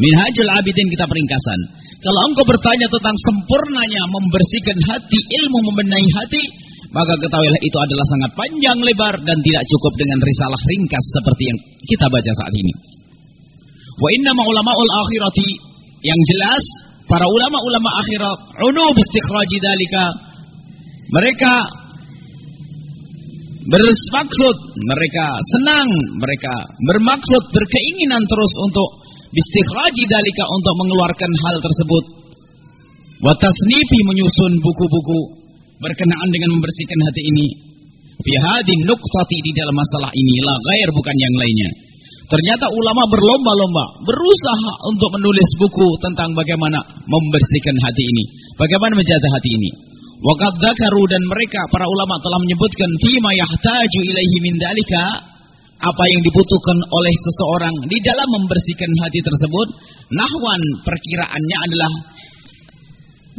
Minhajul Abidin kita peringkasan. Kalau engkau bertanya tentang sempurnanya membersihkan hati, ilmu membenahi hati, maka ketahuilah itu adalah sangat panjang lebar dan tidak cukup dengan risalah ringkas seperti yang kita baca saat ini. Wa inna ulamaul akhirati yang jelas para ulama-ulama akhirat unub istikhraji dalika mereka bermaksud mereka senang mereka bermaksud berkeinginan terus untuk istikhraji dalika untuk mengeluarkan hal tersebut wa tasnifi menyusun buku-buku berkenaan dengan membersihkan hati ini. Fi hadin nuqtati di dalam masalah ini la ghair bukan yang lainnya. Ternyata ulama berlomba-lomba berusaha untuk menulis buku tentang bagaimana membersihkan hati ini, bagaimana menjaga hati ini. Waqad dzakaru dan mereka para ulama telah menyebutkan fima yahtaju ilaihi min dalika apa yang dibutuhkan oleh seseorang di dalam membersihkan hati tersebut nahwan perkiraannya adalah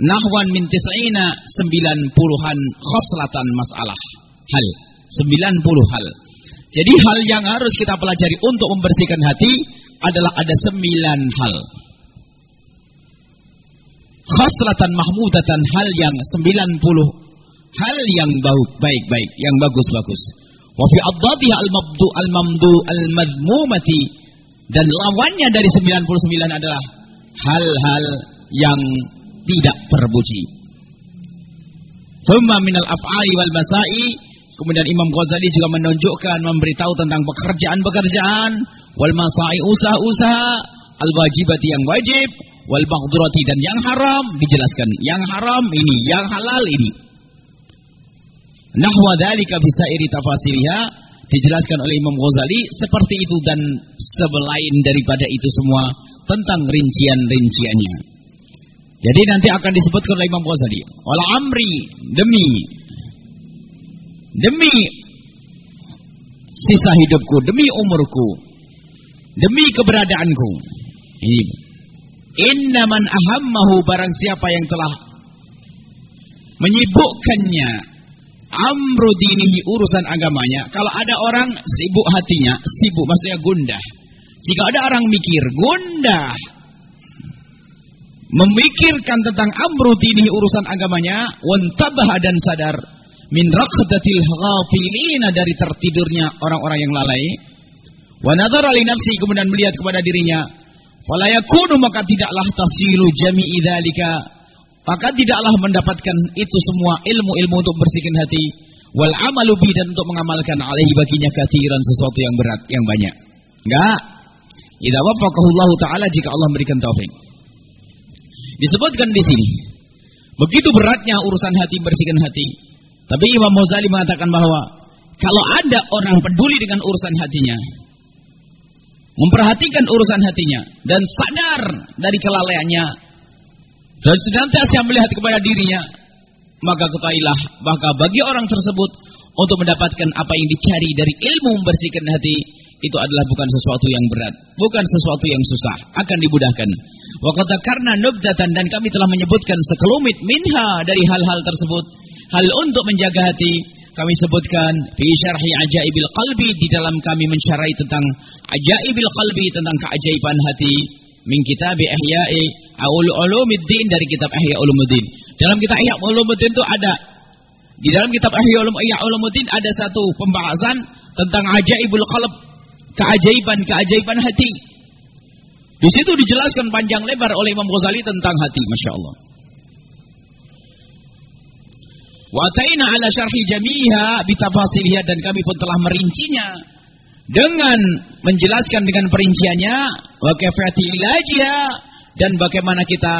nahwan min tis'ina sembilan puluhan khoslatan masalah. Hal sembilan puluh hal. Jadi hal yang harus kita pelajari untuk membersihkan hati adalah ada sembilan hal. Khoslatan mahmudatan hal yang sembilan puluh. Hal yang baik baik yang bagus-bagus wa fi addatiha al-mabdu al-mamdu al-madmumati. Dan lawannya dari 99 adalah hal-hal yang tidak terpuji. Thumma minal af'ali wal masai Kemudian Imam Ghazali juga menunjukkan memberitahu tentang pekerjaan-pekerjaan wal masai usaha-usaha al wajibati yang wajib wal maghdurati dan yang haram dijelaskan. Yang haram ini, yang halal ini. Nahwa dzalika fi sairi tafasiriha dijelaskan oleh Imam Ghazali seperti itu dan sebelain daripada itu semua tentang rincian-rinciannya. Jadi nanti akan disebutkan oleh Imam Ghazali. Wala amri demi demi sisa hidupku, demi umurku, demi keberadaanku. Ini Inna man ahammahu barang siapa yang telah menyibukkannya amru dinihi urusan agamanya. Kalau ada orang sibuk hatinya, sibuk maksudnya gundah. Jika ada orang mikir gundah, memikirkan tentang amru dini urusan agamanya wantabah dan sadar min raqdatil ghafilina dari tertidurnya orang-orang yang lalai. Wa nadhara li nafsi kemudian melihat kepada dirinya fala yakunu maka tidaklah tasilu jami'i dzalika. Maka tidaklah mendapatkan itu semua ilmu-ilmu untuk bersihkan hati. Wal amalu bi dan untuk mengamalkan alaihi baginya katiran sesuatu yang berat yang banyak. Enggak. Idza wafaqahullahu taala jika Allah memberikan taufik Disebutkan di sini. Begitu beratnya urusan hati bersihkan hati. Tapi Imam Muzali mengatakan bahwa kalau ada orang peduli dengan urusan hatinya, memperhatikan urusan hatinya dan sadar dari kelalaiannya dan senantiasa melihat kepada dirinya, maka ketahuilah maka bagi orang tersebut untuk mendapatkan apa yang dicari dari ilmu membersihkan hati itu adalah bukan sesuatu yang berat, bukan sesuatu yang susah, akan dimudahkan. Wa karena nubdatan dan kami telah menyebutkan sekelumit minha dari hal-hal tersebut. Hal untuk menjaga hati kami sebutkan fi syarhi ajaibil qalbi di dalam kami mensyarahi tentang ajaibil qalbi tentang keajaiban hati. Min kitab ihya'i aul ulumuddin dari kitab ihya ulumuddin. Dalam kitab ihya ulumuddin itu ada. Di dalam kitab ihya ulumuddin ada satu pembahasan tentang ajaibul qalb keajaiban-keajaiban hati. Di situ dijelaskan panjang lebar oleh Imam Ghazali tentang hati Masya Allah. Wataina ala syarhi jamiha bitafasiliha dan kami pun telah merincinya dengan menjelaskan dengan perinciannya wa kafati ilajiha dan bagaimana kita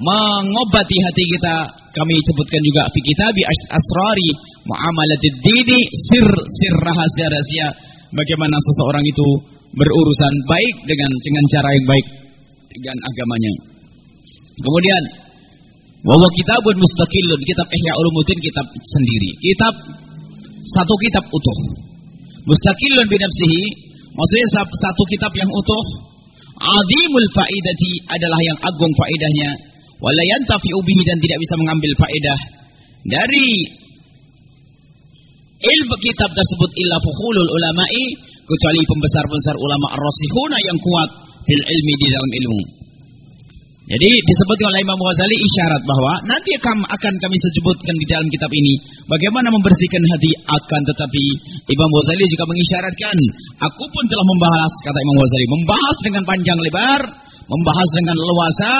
mengobati hati kita. Kami sebutkan juga fi kitabi asrari muamalatid dini sir sir rahasia rahasia bagaimana seseorang itu berurusan baik dengan dengan cara yang baik dengan agamanya. Kemudian bahwa kitabun mustaqillun kitab Ihya Ulumuddin kitab sendiri. Kitab satu kitab utuh. Mustaqillun binafsihi maksudnya satu kitab yang utuh. Adimul faidati adalah yang agung faedahnya wala yantafi'u bihi dan tidak bisa mengambil faedah dari ilmu kitab tersebut illa fuhulul ulama'i kecuali pembesar-pembesar ulama ar-rasihuna yang kuat fil ilmi di dalam ilmu. Jadi disebutkan oleh Imam Ghazali isyarat bahwa nanti akan kami sebutkan di dalam kitab ini bagaimana membersihkan hati akan tetapi Imam Ghazali juga mengisyaratkan aku pun telah membahas kata Imam Ghazali membahas dengan panjang lebar membahas dengan leluasa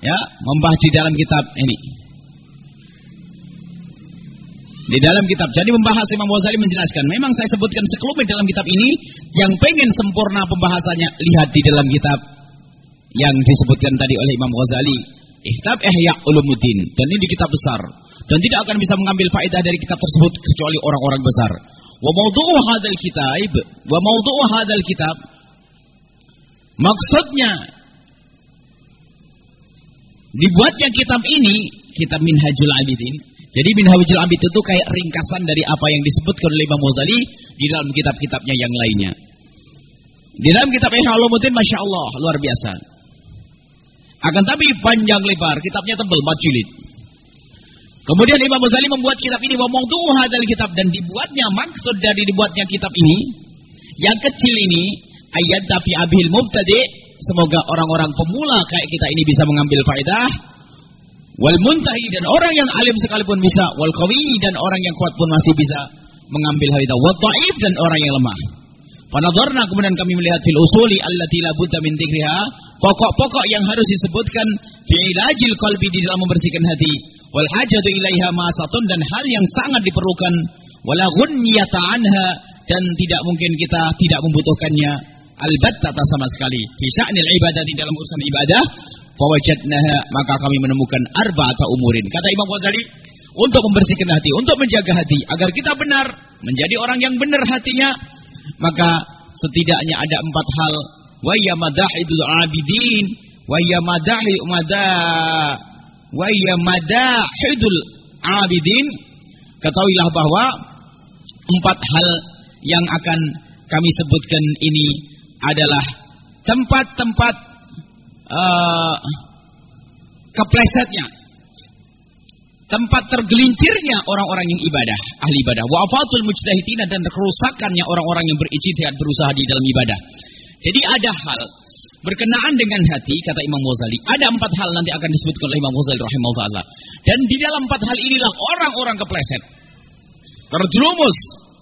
ya membahas di dalam kitab ini di dalam kitab jadi membahas Imam Ghazali menjelaskan memang saya sebutkan sekelumit dalam kitab ini yang pengen sempurna pembahasannya lihat di dalam kitab yang disebutkan tadi oleh Imam Ghazali. Ihtab Ihya Ulumuddin dan ini di kitab besar. Dan tidak akan bisa mengambil faedah dari kitab tersebut kecuali orang-orang besar. Wa maudhu'u hadzal kitab wa maudhu'u hadzal kitab. Maksudnya dibuatnya kitab ini kitab Minhajul Abidin jadi Minhajul Abid itu kayak ringkasan dari apa yang disebutkan oleh Imam Ghazali di dalam kitab-kitabnya yang lainnya di dalam kitab Ihya Masya Allah luar biasa akan tapi panjang lebar, kitabnya tebal, empat jilid. Kemudian Imam Ghazali membuat kitab ini wa mawdu'u hadzal kitab dan dibuatnya maksud dari dibuatnya kitab ini yang kecil ini ayat tapi abil mubtadi semoga orang-orang pemula kayak kita ini bisa mengambil faedah wal muntahi dan orang yang alim sekalipun bisa wal qawi dan orang yang kuat pun masih bisa mengambil faedah wa dhaif dan orang yang lemah. Panadharna kemudian kami melihat fil usuli allati la budda min dzikriha, pokok-pokok yang harus disebutkan fi ilajil qalbi di dalam membersihkan hati. Wal hajatu ilaiha ma satun dan hal yang sangat diperlukan wala ghunyata anha dan tidak mungkin kita tidak membutuhkannya albatta sama sekali. Fi sya'nil di dalam urusan ibadah, fawajadnaha maka kami menemukan arba'ata umurin. Kata Imam Ghazali, untuk membersihkan hati, untuk menjaga hati agar kita benar, menjadi orang yang benar hatinya, maka setidaknya ada empat hal wa ya madahidul abidin wa ya madahi madah wa abidin ketahuilah bahwa empat hal yang akan kami sebutkan ini adalah tempat-tempat uh, keplesetnya tempat tergelincirnya orang-orang yang ibadah, ahli ibadah. Wafatul mujtahidina dan kerusakannya orang-orang yang berijtihad berusaha di dalam ibadah. Jadi ada hal berkenaan dengan hati kata Imam Ghazali. Ada empat hal nanti akan disebutkan oleh Imam Ghazali rahimahullah. Dan di dalam empat hal inilah orang-orang kepleset. Terjerumus,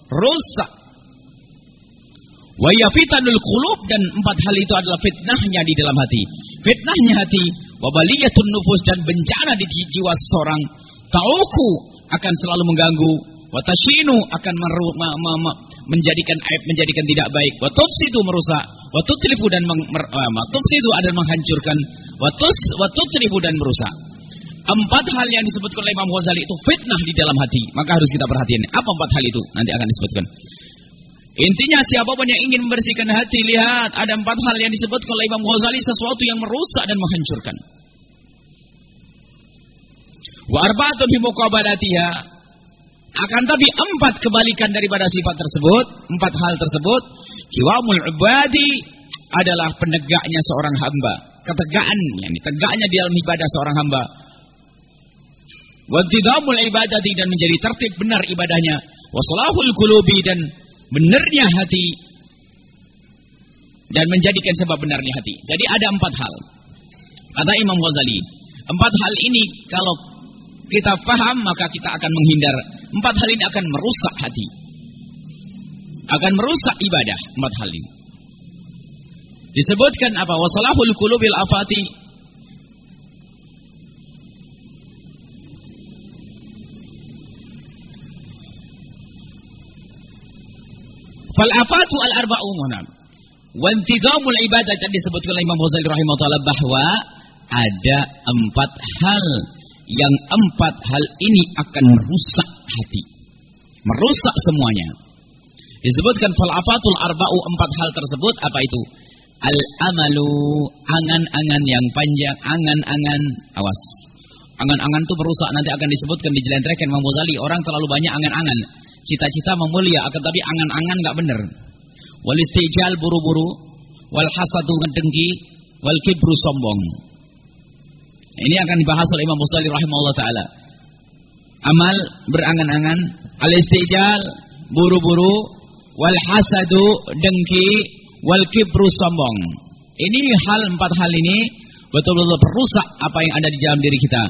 rusak. Wa fitanul qulub dan empat hal itu adalah fitnahnya di dalam hati. Fitnahnya hati, wabaliyatun nufus dan bencana di jiwa seorang Tauku akan selalu mengganggu. Watashinu akan meru, ma, ma, ma, menjadikan aib, menjadikan tidak baik. Watufsidu merusak. Watutlifu dan meng, mer, uh, ada menghancurkan. Watus, watutlifu dan merusak. Empat hal yang disebutkan oleh Imam Ghazali itu fitnah di dalam hati. Maka harus kita perhatikan. Apa empat hal itu? Nanti akan disebutkan. Intinya siapa pun yang ingin membersihkan hati, lihat ada empat hal yang disebutkan oleh Imam Ghazali sesuatu yang merusak dan menghancurkan. Wa arba'atun. Akan tapi empat kebalikan daripada sifat tersebut, empat hal tersebut, kiwamul ibadi adalah penegaknya seorang hamba. Ketegaan, yakni tegaknya di dalam ibadah seorang hamba. Wantidamul ibadati dan menjadi tertib benar ibadahnya. Wasalahul kulubi dan benarnya hati. Dan menjadikan sebab benarnya hati. Jadi ada empat hal. Kata Imam Ghazali. Empat hal ini kalau kita paham maka kita akan menghindar. Empat hal ini akan merusak hati. Akan merusak ibadah. Empat hal ini. Disebutkan apa? Wasalahul kulubil afati Fal afatu al arba'u munam. Wantidamul ibadah tadi disebutkan oleh Imam Ghazali rahimahullah bahwa ada empat hal yang empat hal ini akan merusak hati. Merusak semuanya. Disebutkan fal afatul arba'u empat hal tersebut apa itu? Al amalu angan-angan yang panjang, angan-angan awas. Angan-angan itu merusak nanti akan disebutkan di jalan Imam Ghazali orang terlalu banyak angan-angan cita-cita memulia akan tapi angan-angan nggak benar. Wal istijal buru-buru, wal hasadu ngedengki, wal kibru sombong. Ini akan dibahas oleh Imam Bukhari rahimahullah taala. Amal berangan-angan, al istijal buru-buru, wal hasadu dengki, wal kibru sombong. Ini hal empat hal ini betul-betul perusak apa yang ada di dalam diri kita.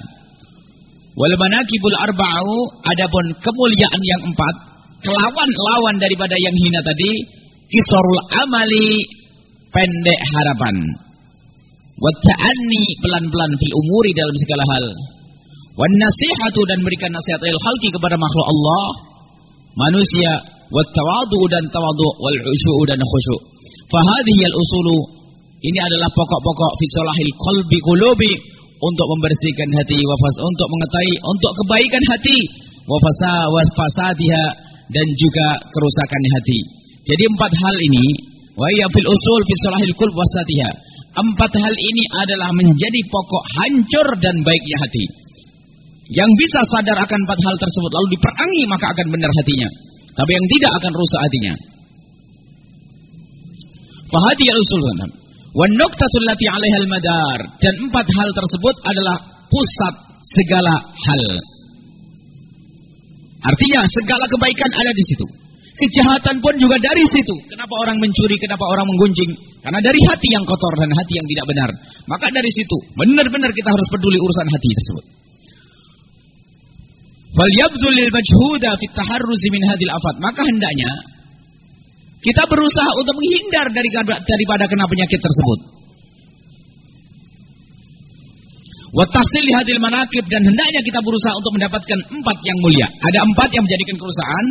Wal manakibul arba'u adapun kemuliaan yang empat kelawan lawan daripada yang hina tadi kisarul amali pendek harapan. Wa ta'anni pelan-pelan fil umuri dalam segala hal. Wan nasihatu dan berikan nasihat lil khalqi kepada makhluk Allah manusia wa tawadu dan tawadu wal dan khusyuk. Fa hadhihi al usulu ini adalah pokok-pokok fi salahil qalbi untuk membersihkan hati wafas untuk mengetahui untuk kebaikan hati wafasa wafasadiha dan juga kerusakan hati. Jadi empat hal ini wa fil usul fi salahil qalb wasatiha. Empat hal ini adalah menjadi pokok hancur dan baiknya hati. Yang bisa sadar akan empat hal tersebut lalu diperangi maka akan benar hatinya. Tapi yang tidak akan rusak hatinya. Fahadi al-usul Lati al-madar dan empat hal tersebut adalah pusat segala hal. Artinya segala kebaikan ada di situ. Kejahatan pun juga dari situ. Kenapa orang mencuri, kenapa orang menggunjing? Karena dari hati yang kotor dan hati yang tidak benar. Maka dari situ, benar-benar kita harus peduli urusan hati tersebut. Maka hendaknya kita berusaha untuk menghindar dari daripada kena penyakit tersebut. Watahsil hadil manakib dan hendaknya kita berusaha untuk mendapatkan empat yang mulia. Ada empat yang menjadikan kerusakan,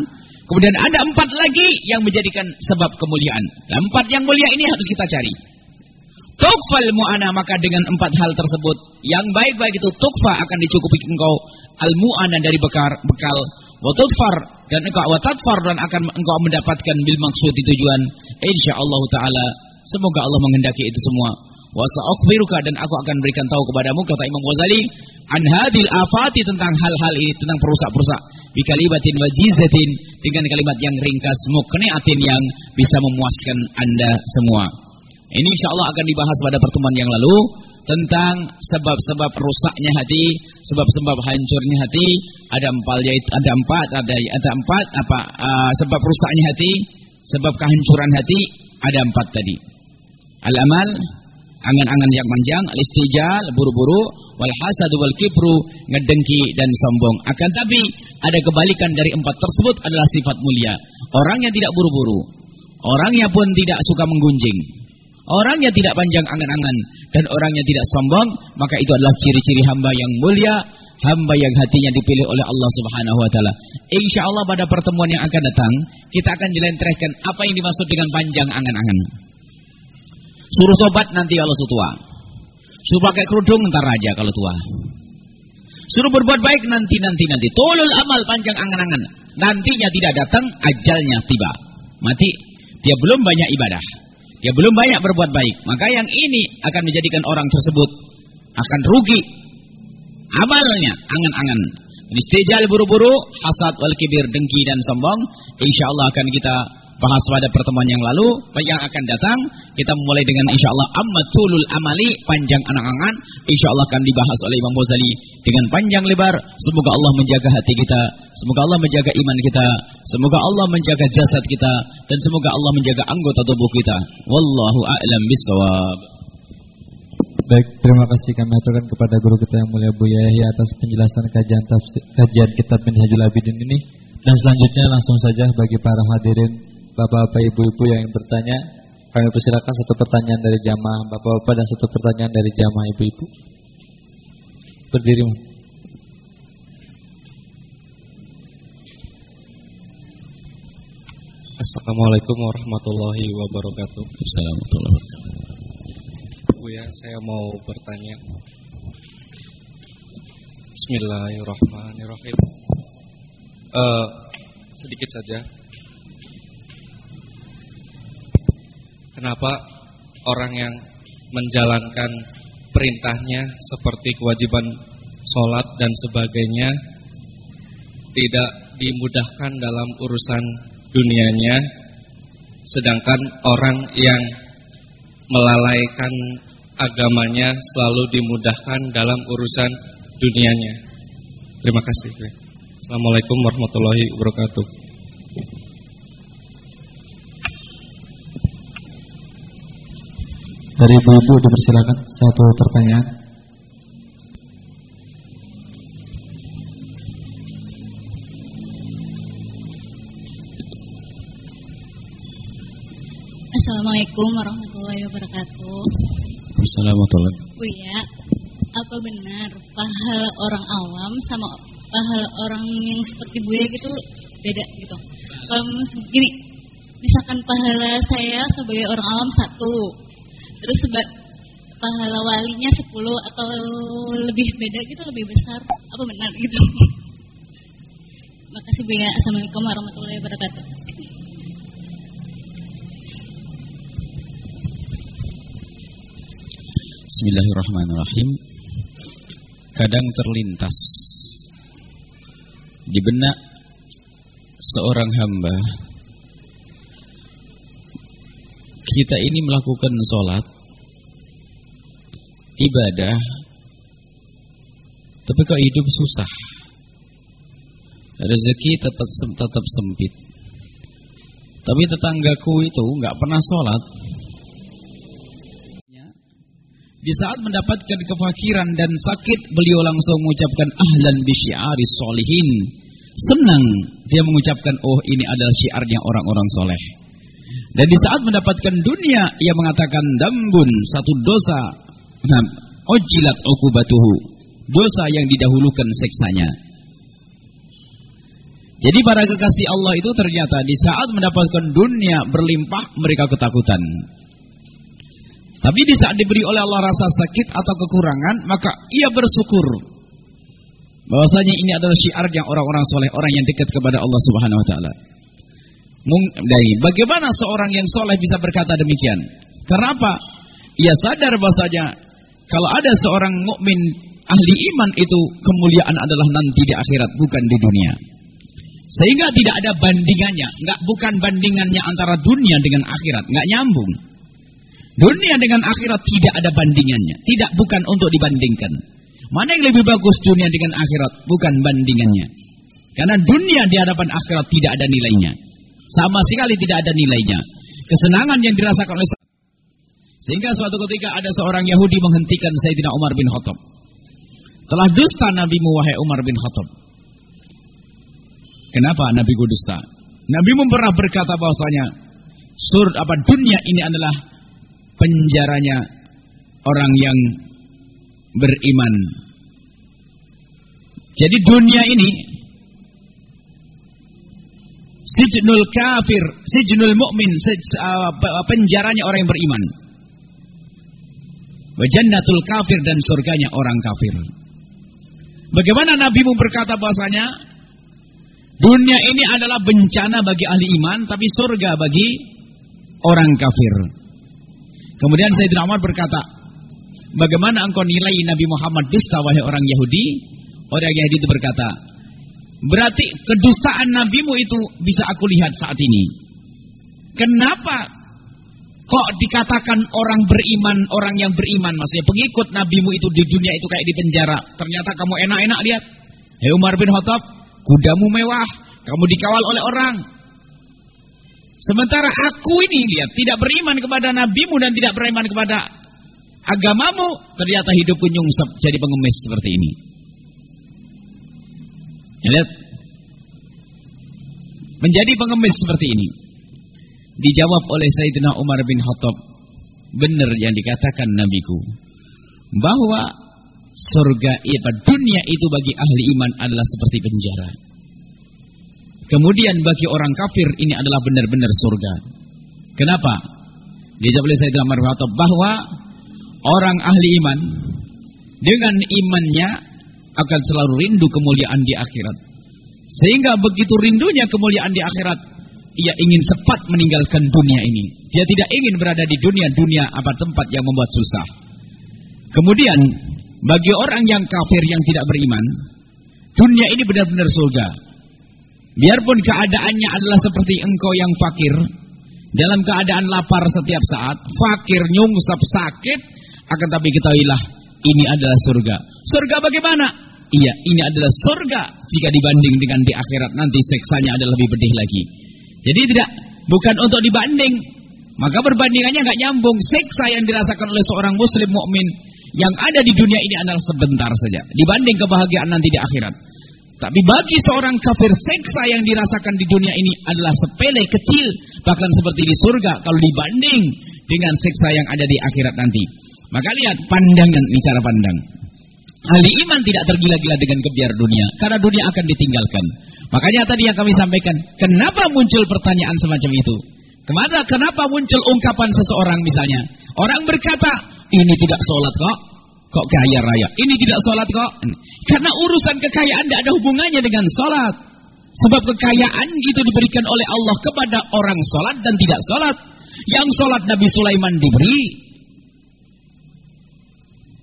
kemudian ada empat lagi yang menjadikan sebab kemuliaan. Dan empat yang mulia ini harus kita cari. Tukfal mu'ana maka dengan empat hal tersebut yang baik-baik itu tukfa akan dicukupi engkau al mu'ana dari bekal, bekal watutfar dan engkau watatfar dan akan engkau mendapatkan bil maksud tujuan. Insyaallah taala semoga Allah menghendaki itu semua. Wa sa'akhbiruka dan aku akan berikan tahu kepadamu kata Imam Ghazali an hadil afati tentang hal-hal ini tentang perusak-perusak. Bi kalimatin wajizatin dengan kalimat yang ringkas mukniatin yang bisa memuaskan Anda semua. Ini insyaallah akan dibahas pada pertemuan yang lalu tentang sebab-sebab rusaknya hati, sebab-sebab hancurnya hati. Ada empat yaitu ada empat, ada ada empat apa uh, sebab rusaknya hati, sebab kehancuran hati ada empat tadi. Al-amal, angan-angan yang panjang, al-istijal, buru-buru, wal hasad wal kibru, ngedengki dan sombong. Akan tapi ada kebalikan dari empat tersebut adalah sifat mulia. Orangnya tidak buru-buru, orangnya pun tidak suka menggunjing. Orangnya tidak panjang angan-angan dan orangnya tidak sombong, maka itu adalah ciri-ciri hamba yang mulia, hamba yang hatinya dipilih oleh Allah Subhanahu wa taala. Insyaallah pada pertemuan yang akan datang, kita akan jelentrehkan apa yang dimaksud dengan panjang angan-angan. Suruh sobat nanti kalau tua. Suruh pakai kerudung ntar aja kalau tua. Suruh berbuat baik nanti nanti nanti. Tolol amal panjang angan-angan. Nantinya tidak datang, ajalnya tiba. Mati. Dia belum banyak ibadah. Dia belum banyak berbuat baik. Maka yang ini akan menjadikan orang tersebut akan rugi. Amalnya, angan-angan. Istijal buru-buru, hasad wal kibir, dengki dan sombong. Insya Allah akan kita bahas pada pertemuan yang lalu, yang akan datang, kita mulai dengan insya Allah ammatulul amali, panjang angan-angan, insya Allah akan dibahas oleh Imam Ghazali dengan panjang lebar. Semoga Allah menjaga hati kita, semoga Allah menjaga iman kita, semoga Allah menjaga jasad kita, dan semoga Allah menjaga anggota tubuh kita. Wallahu a'lam bishawab. Baik, terima kasih kami aturkan kepada guru kita yang mulia Bu Yahya atas penjelasan kajian tafsir, kajian kitab Minhajul Abidin ini. Dan selanjutnya langsung saja bagi para hadirin Bapak-bapak, ibu-ibu yang bertanya, kami persilakan satu pertanyaan dari jamaah bapak-bapak dan satu pertanyaan dari jamaah ibu-ibu. Berdiri. Assalamualaikum warahmatullahi wabarakatuh. Assalamualaikum warahmatullahi wabarakatuh. Bu ya, saya mau bertanya. Bismillahirrahmanirrahim. Uh, sedikit saja Kenapa orang yang menjalankan perintahnya seperti kewajiban sholat dan sebagainya tidak dimudahkan dalam urusan dunianya sedangkan orang yang melalaikan agamanya selalu dimudahkan dalam urusan dunianya. Terima kasih. Assalamualaikum warahmatullahi wabarakatuh. Dari ibu-ibu dipersilakan satu pertanyaan. Assalamualaikum warahmatullahi wabarakatuh. Assalamualaikum. Bu ya, apa benar pahala orang awam sama pahala orang yang seperti Bu ya gitu beda gitu? Kalau gini, misalkan pahala saya sebagai orang awam satu, terus sebab pahala walinya 10 atau lebih beda gitu lebih besar apa benar gitu? Makasih Bu ya. Assalamualaikum warahmatullahi wabarakatuh. Bismillahirrahmanirrahim. Kadang terlintas di benak seorang hamba. Kita ini melakukan sholat ibadah tapi kok hidup susah? Rezeki tetap tetap sempit. Tapi tetanggaku itu nggak pernah sholat. Di saat mendapatkan kefakiran dan sakit beliau langsung mengucapkan ahlan bisyiari solihin senang dia mengucapkan oh ini adalah syiarnya orang-orang soleh. Dan di saat mendapatkan dunia ia mengatakan dambun satu dosa Nah, ojilat ukubatuhu. Dosa yang didahulukan seksanya. Jadi para kekasih Allah itu ternyata di saat mendapatkan dunia berlimpah mereka ketakutan. Tapi di saat diberi oleh Allah rasa sakit atau kekurangan, maka ia bersyukur. Bahwasanya ini adalah syiarnya orang-orang soleh, orang yang dekat kepada Allah Subhanahu Wa Taala. Bagaimana seorang yang soleh bisa berkata demikian? Kenapa? Ia sadar bahwasanya kalau ada seorang mukmin ahli iman itu kemuliaan adalah nanti di akhirat bukan di dunia. Sehingga tidak ada bandingannya, nggak bukan bandingannya antara dunia dengan akhirat, nggak nyambung. Dunia dengan akhirat tidak ada bandingannya, tidak bukan untuk dibandingkan. Mana yang lebih bagus dunia dengan akhirat? Bukan bandingannya. Karena dunia di hadapan akhirat tidak ada nilainya. Sama sekali tidak ada nilainya. Kesenangan yang dirasakan oleh sehingga suatu ketika ada seorang Yahudi menghentikan Sayyidina Umar bin Khattab. Telah dusta Nabi wahai Umar bin Khattab. Kenapa Nabi dusta? Nabi pernah berkata bahwasanya sur apa dunia ini adalah penjaranya orang yang beriman. Jadi dunia ini sijnul kafir, sijnul mukmin, penjaranya orang yang beriman. Wajannatul kafir dan surganya orang kafir. Bagaimana Nabi mu berkata bahasanya dunia ini adalah bencana bagi ahli iman tapi surga bagi orang kafir. Kemudian Sayyidina Umar berkata, "Bagaimana engkau nilai Nabi Muhammad dusta wahai orang Yahudi?" Orang Yahudi itu berkata, "Berarti kedustaan nabimu itu bisa aku lihat saat ini." Kenapa kok dikatakan orang beriman, orang yang beriman maksudnya pengikut nabimu itu di dunia itu kayak di penjara. Ternyata kamu enak-enak lihat. Hei Umar bin Khattab, kudamu mewah, kamu dikawal oleh orang. Sementara aku ini lihat tidak beriman kepada nabimu dan tidak beriman kepada agamamu, ternyata hidupku nyungsep jadi pengemis seperti ini. Ya, lihat. Menjadi pengemis seperti ini. Dijawab oleh Sayyidina Umar bin Khattab, benar yang dikatakan nabiku bahwa surga itu dunia itu bagi ahli iman adalah seperti penjara. Kemudian bagi orang kafir ini adalah benar-benar surga. Kenapa? Dijawab oleh Sayyidina Umar bin Khattab bahwa orang ahli iman dengan imannya akan selalu rindu kemuliaan di akhirat. Sehingga begitu rindunya kemuliaan di akhirat, ia ingin cepat meninggalkan dunia ini. Dia tidak ingin berada di dunia dunia apa tempat yang membuat susah. Kemudian bagi orang yang kafir yang tidak beriman, dunia ini benar-benar surga. Biarpun keadaannya adalah seperti engkau yang fakir, dalam keadaan lapar setiap saat, fakir, nyungsep, sakit, akan tapi ketahuilah ini adalah surga. Surga bagaimana? Iya, ini adalah surga jika dibanding dengan di akhirat nanti seksanya adalah lebih pedih lagi. Jadi tidak bukan untuk dibanding, maka perbandingannya nggak nyambung. Seksa yang dirasakan oleh seorang muslim mukmin yang ada di dunia ini adalah sebentar saja dibanding kebahagiaan nanti di akhirat. Tapi bagi seorang kafir seksa yang dirasakan di dunia ini adalah sepele kecil bahkan seperti di surga kalau dibanding dengan seksa yang ada di akhirat nanti. Maka lihat pandangan ini cara pandang. Ahli iman tidak tergila-gila dengan kebiar dunia karena dunia akan ditinggalkan. Makanya tadi yang kami sampaikan, kenapa muncul pertanyaan semacam itu? Ke mana, kenapa muncul ungkapan seseorang misalnya? Orang berkata, ini tidak sholat kok, kok kaya raya. Ini tidak sholat kok. Karena urusan kekayaan tidak ada hubungannya dengan sholat. Sebab kekayaan itu diberikan oleh Allah kepada orang sholat dan tidak sholat. Yang sholat Nabi Sulaiman diberi,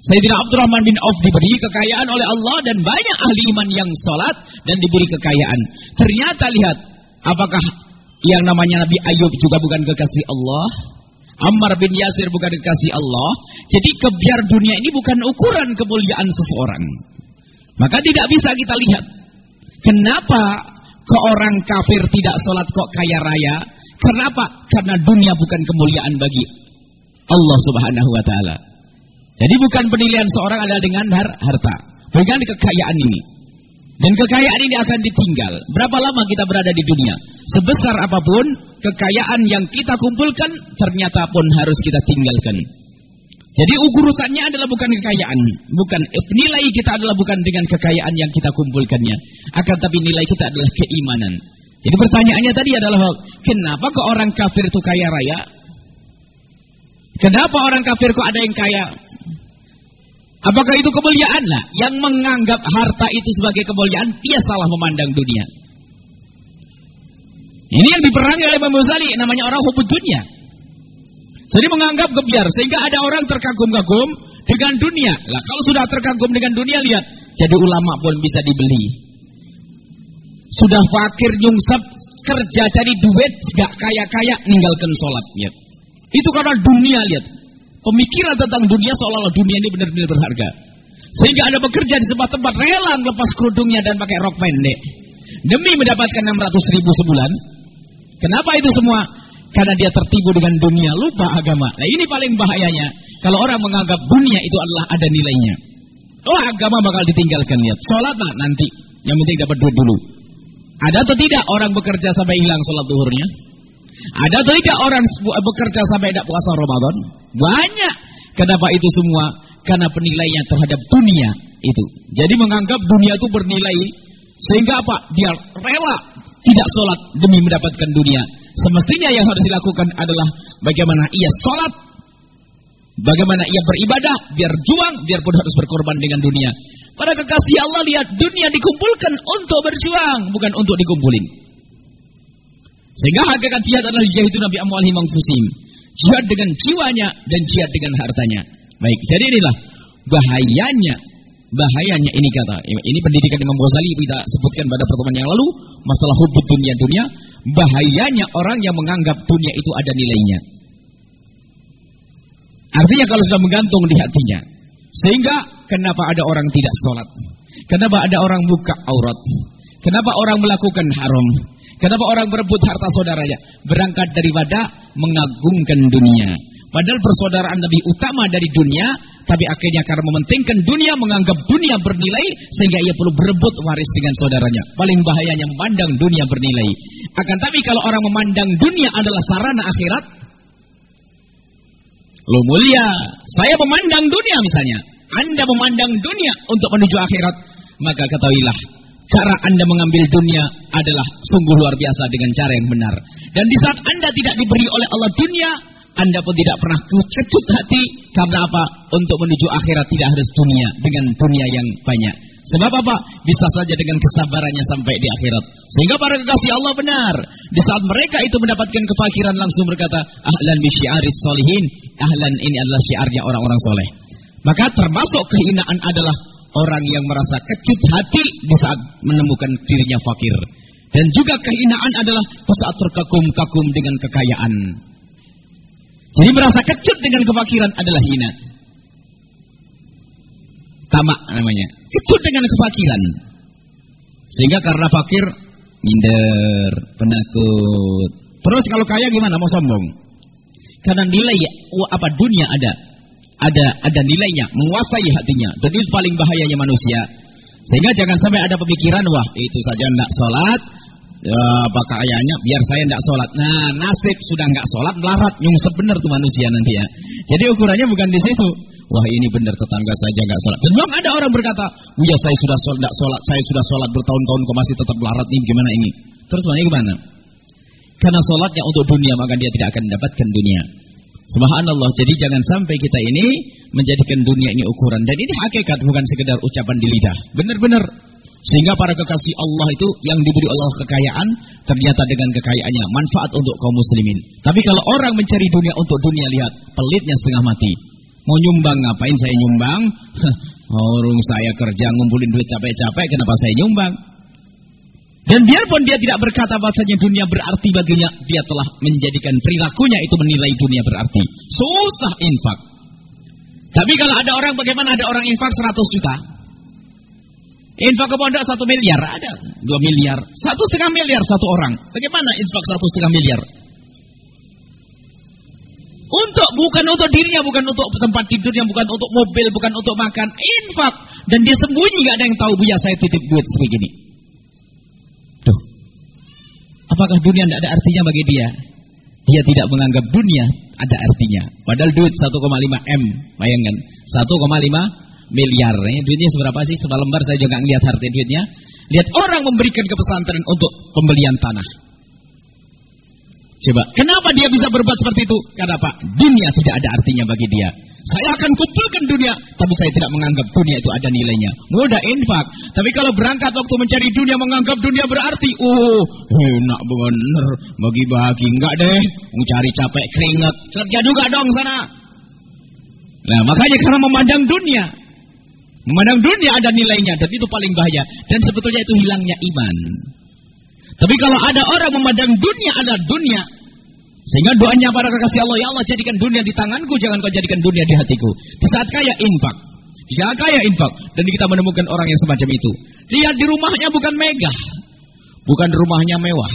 Sayyidina Abdurrahman bin Auf diberi kekayaan oleh Allah dan banyak ahli iman yang sholat dan diberi kekayaan. Ternyata lihat, apakah yang namanya Nabi Ayub juga bukan kekasih Allah? Ammar bin Yasir bukan kekasih Allah. Jadi kebiar dunia ini bukan ukuran kemuliaan seseorang. Maka tidak bisa kita lihat. Kenapa ke orang kafir tidak sholat kok kaya raya? Kenapa? Karena dunia bukan kemuliaan bagi Allah subhanahu wa ta'ala. Jadi bukan penilaian seorang adalah dengan har harta, bukan kekayaan ini. Dan kekayaan ini akan ditinggal. Berapa lama kita berada di dunia? Sebesar apa pun kekayaan yang kita kumpulkan, ternyata pun harus kita tinggalkan. Jadi urusannya adalah bukan kekayaan, bukan nilai kita adalah bukan dengan kekayaan yang kita kumpulkannya, akan tapi nilai kita adalah keimanan. Jadi pertanyaannya tadi adalah kenapa ke orang kafir itu kaya raya? Kenapa orang kafir kok ada yang kaya? Apakah itu kemuliaan? Nah, yang menganggap harta itu sebagai kemuliaan, dia salah memandang dunia. Ini yang diperangi oleh Imam Ghazali, namanya orang hubud dunia. Jadi menganggap kebiar, sehingga ada orang terkagum-kagum dengan dunia. Lah kalau sudah terkagum dengan dunia, lihat, jadi ulama pun bisa dibeli. Sudah fakir nyungsep, kerja cari duit, gak kaya-kaya, ninggalkan sholat. Lihat. Itu karena dunia, lihat. Pemikiran tentang dunia seolah-olah dunia ini benar-benar berharga. Sehingga ada bekerja di sebuah tempat rela lepas kerudungnya dan pakai rok pendek. Demi mendapatkan 600 ribu sebulan. Kenapa itu semua? Karena dia tertipu dengan dunia, lupa agama. Nah ini paling bahayanya. Kalau orang menganggap dunia itu adalah ada nilainya. Oh agama bakal ditinggalkan lihat. Sholat mah nanti. Yang penting dapat duit dulu. Ada atau tidak orang bekerja sampai hilang sholat duhurnya? Ada atau tidak orang bekerja sampai tidak puasa Ramadan? Banyak. Kenapa itu semua? Karena penilaian terhadap dunia itu. Jadi menganggap dunia itu bernilai. Sehingga apa? Dia rela tidak sholat demi mendapatkan dunia. Semestinya yang harus dilakukan adalah bagaimana ia sholat. Bagaimana ia beribadah, biar juang, biarpun harus berkorban dengan dunia. Pada kekasih Allah lihat dunia dikumpulkan untuk berjuang, bukan untuk dikumpulin. Sehingga hakikat jihad adalah jihad itu Nabi amwalihim fusim. Jihad dengan jiwanya dan jihad dengan hartanya. Baik, jadi inilah bahayanya bahayanya ini kata ini pendidikan Imam Ghazali kita sebutkan pada pertemuan yang lalu masalah hubud dunia dunia bahayanya orang yang menganggap dunia itu ada nilainya. Artinya kalau sudah menggantung di hatinya. Sehingga kenapa ada orang tidak sholat? Kenapa ada orang buka aurat? Kenapa orang melakukan haram? Kenapa orang berebut harta saudaranya? Berangkat daripada mengagungkan dunia. Padahal persaudaraan lebih utama dari dunia, tapi akhirnya karena mementingkan dunia, menganggap dunia bernilai, sehingga ia perlu berebut waris dengan saudaranya. Paling bahayanya memandang dunia bernilai. Akan tapi kalau orang memandang dunia adalah sarana akhirat, lo mulia, saya memandang dunia misalnya, anda memandang dunia untuk menuju akhirat, maka ketahuilah, cara anda mengambil dunia adalah sungguh luar biasa dengan cara yang benar. Dan di saat anda tidak diberi oleh Allah dunia, anda pun tidak pernah kecut hati karena apa? Untuk menuju akhirat tidak harus dunia dengan dunia yang banyak. Sebab apa? Bisa saja dengan kesabarannya sampai di akhirat. Sehingga para kekasih Allah benar. Di saat mereka itu mendapatkan kefakiran langsung berkata, ahlan bi syiaris solihin. Ahlan ini adalah syiarnya orang-orang soleh. Maka termasuk kehinaan adalah orang yang merasa kecut hati di saat menemukan dirinya fakir. Dan juga kehinaan adalah saat terkagum-kagum dengan kekayaan. Jadi merasa kecut dengan kefakiran adalah hina. Tamak namanya. Kecut dengan kefakiran. Sehingga karena fakir, minder, penakut. Terus kalau kaya gimana? Mau sombong. Karena nilai apa dunia ada. Ada ada nilainya, menguasai hatinya. Dan itu paling bahayanya manusia. Sehingga jangan sampai ada pemikiran, wah itu saja tidak sholat, Ya, apa kayaknya biar saya tidak sholat. Nah, nasib sudah nggak sholat, melarat, nyungsep benar tuh manusia nanti ya. Jadi ukurannya bukan di situ. Wah ini benar tetangga saja nggak sholat. Dan memang ada orang berkata, oh, ya saya sudah sholat, sholat, saya sudah sholat bertahun-tahun kok masih tetap melarat nih, gimana ini? Terus mana gimana? Karena sholatnya untuk dunia maka dia tidak akan mendapatkan dunia. Subhanallah. Jadi jangan sampai kita ini menjadikan dunia ini ukuran. Dan ini hakikat bukan sekedar ucapan di lidah. Benar-benar sehingga para kekasih Allah itu yang diberi Allah kekayaan ternyata dengan kekayaannya manfaat untuk kaum muslimin. Tapi kalau orang mencari dunia untuk dunia lihat pelitnya setengah mati. Mau nyumbang ngapain saya nyumbang? Orang saya kerja ngumpulin duit capek-capek kenapa saya nyumbang? Dan biarpun dia tidak berkata bahasanya dunia berarti baginya, dia telah menjadikan perilakunya itu menilai dunia berarti. Susah infak. Tapi kalau ada orang bagaimana ada orang infak 100 juta, Infak ke pondok satu miliar ada, dua miliar, satu setengah miliar satu orang. Bagaimana infak satu setengah miliar? Untuk bukan untuk dirinya, bukan untuk tempat tidurnya, bukan untuk mobil, bukan untuk makan. Infak dan dia sembunyi nggak ada yang tahu buya saya titip duit sebegini. Apakah dunia tidak ada artinya bagi dia? Dia tidak menganggap dunia ada artinya. Padahal duit 1,5 m, bayangkan 1,5 miliar. Ini duitnya seberapa sih? Sebuah lembar saya juga ngeliat harta duitnya. Lihat orang memberikan ke pesantren untuk pembelian tanah. Coba, kenapa dia bisa berbuat seperti itu? Karena apa? Dunia tidak ada artinya bagi dia. Saya akan kumpulkan dunia, tapi saya tidak menganggap dunia itu ada nilainya. Mudah infak. Tapi kalau berangkat waktu mencari dunia menganggap dunia berarti, oh, enak bener, bagi-bagi enggak deh. Mencari capek keringat, kerja juga dong sana. Nah, makanya karena memandang dunia, Memandang dunia ada nilainya dan itu paling bahaya. Dan sebetulnya itu hilangnya iman. Tapi kalau ada orang memandang dunia ada dunia, sehingga doanya para kekasih Allah, ya Allah jadikan dunia di tanganku, jangan kau jadikan dunia di hatiku. Di saat kaya infak. Jika kaya infak. Dan kita menemukan orang yang semacam itu. Lihat di rumahnya bukan megah. Bukan rumahnya mewah.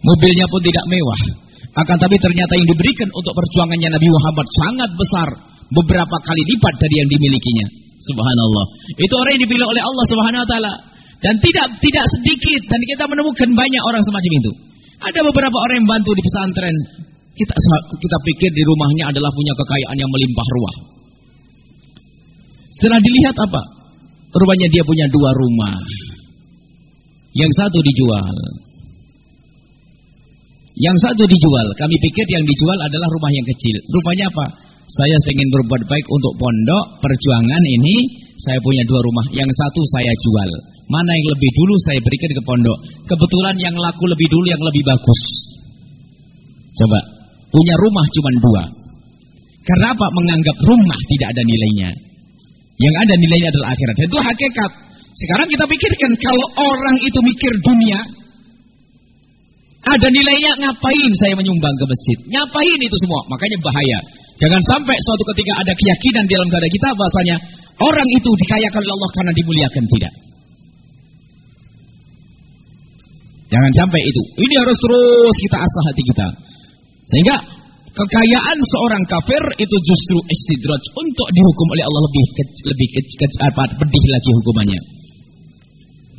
Mobilnya pun tidak mewah. Akan tapi ternyata yang diberikan untuk perjuangannya Nabi Muhammad sangat besar. Beberapa kali lipat dari yang dimilikinya. Subhanallah. Itu orang yang dipilih oleh Allah Subhanahu wa taala. Dan tidak tidak sedikit dan kita menemukan banyak orang semacam itu. Ada beberapa orang yang bantu di pesantren. Kita kita pikir di rumahnya adalah punya kekayaan yang melimpah ruah. Setelah dilihat apa? Rupanya dia punya dua rumah. Yang satu dijual. Yang satu dijual. Kami pikir yang dijual adalah rumah yang kecil. Rupanya apa? Saya ingin berbuat baik untuk pondok perjuangan ini. Saya punya dua rumah. Yang satu saya jual. Mana yang lebih dulu saya berikan ke pondok. Kebetulan yang laku lebih dulu yang lebih bagus. Coba. Punya rumah cuma dua. Karena apa? Menganggap rumah tidak ada nilainya. Yang ada nilainya adalah akhirat. Itu hakikat. Sekarang kita pikirkan kalau orang itu mikir dunia, Ada nilainya ngapain saya menyumbang ke masjid? Ngapain itu semua? Makanya bahaya. Jangan sampai suatu ketika ada keyakinan di dalam dada kita bahasanya orang itu dikayakan oleh Allah karena dimuliakan tidak. Jangan sampai itu. Ini harus terus kita asah hati kita. Sehingga kekayaan seorang kafir itu justru istidraj untuk dihukum oleh Allah lebih ke, lebih ke, ke, apa, pedih lagi hukumannya.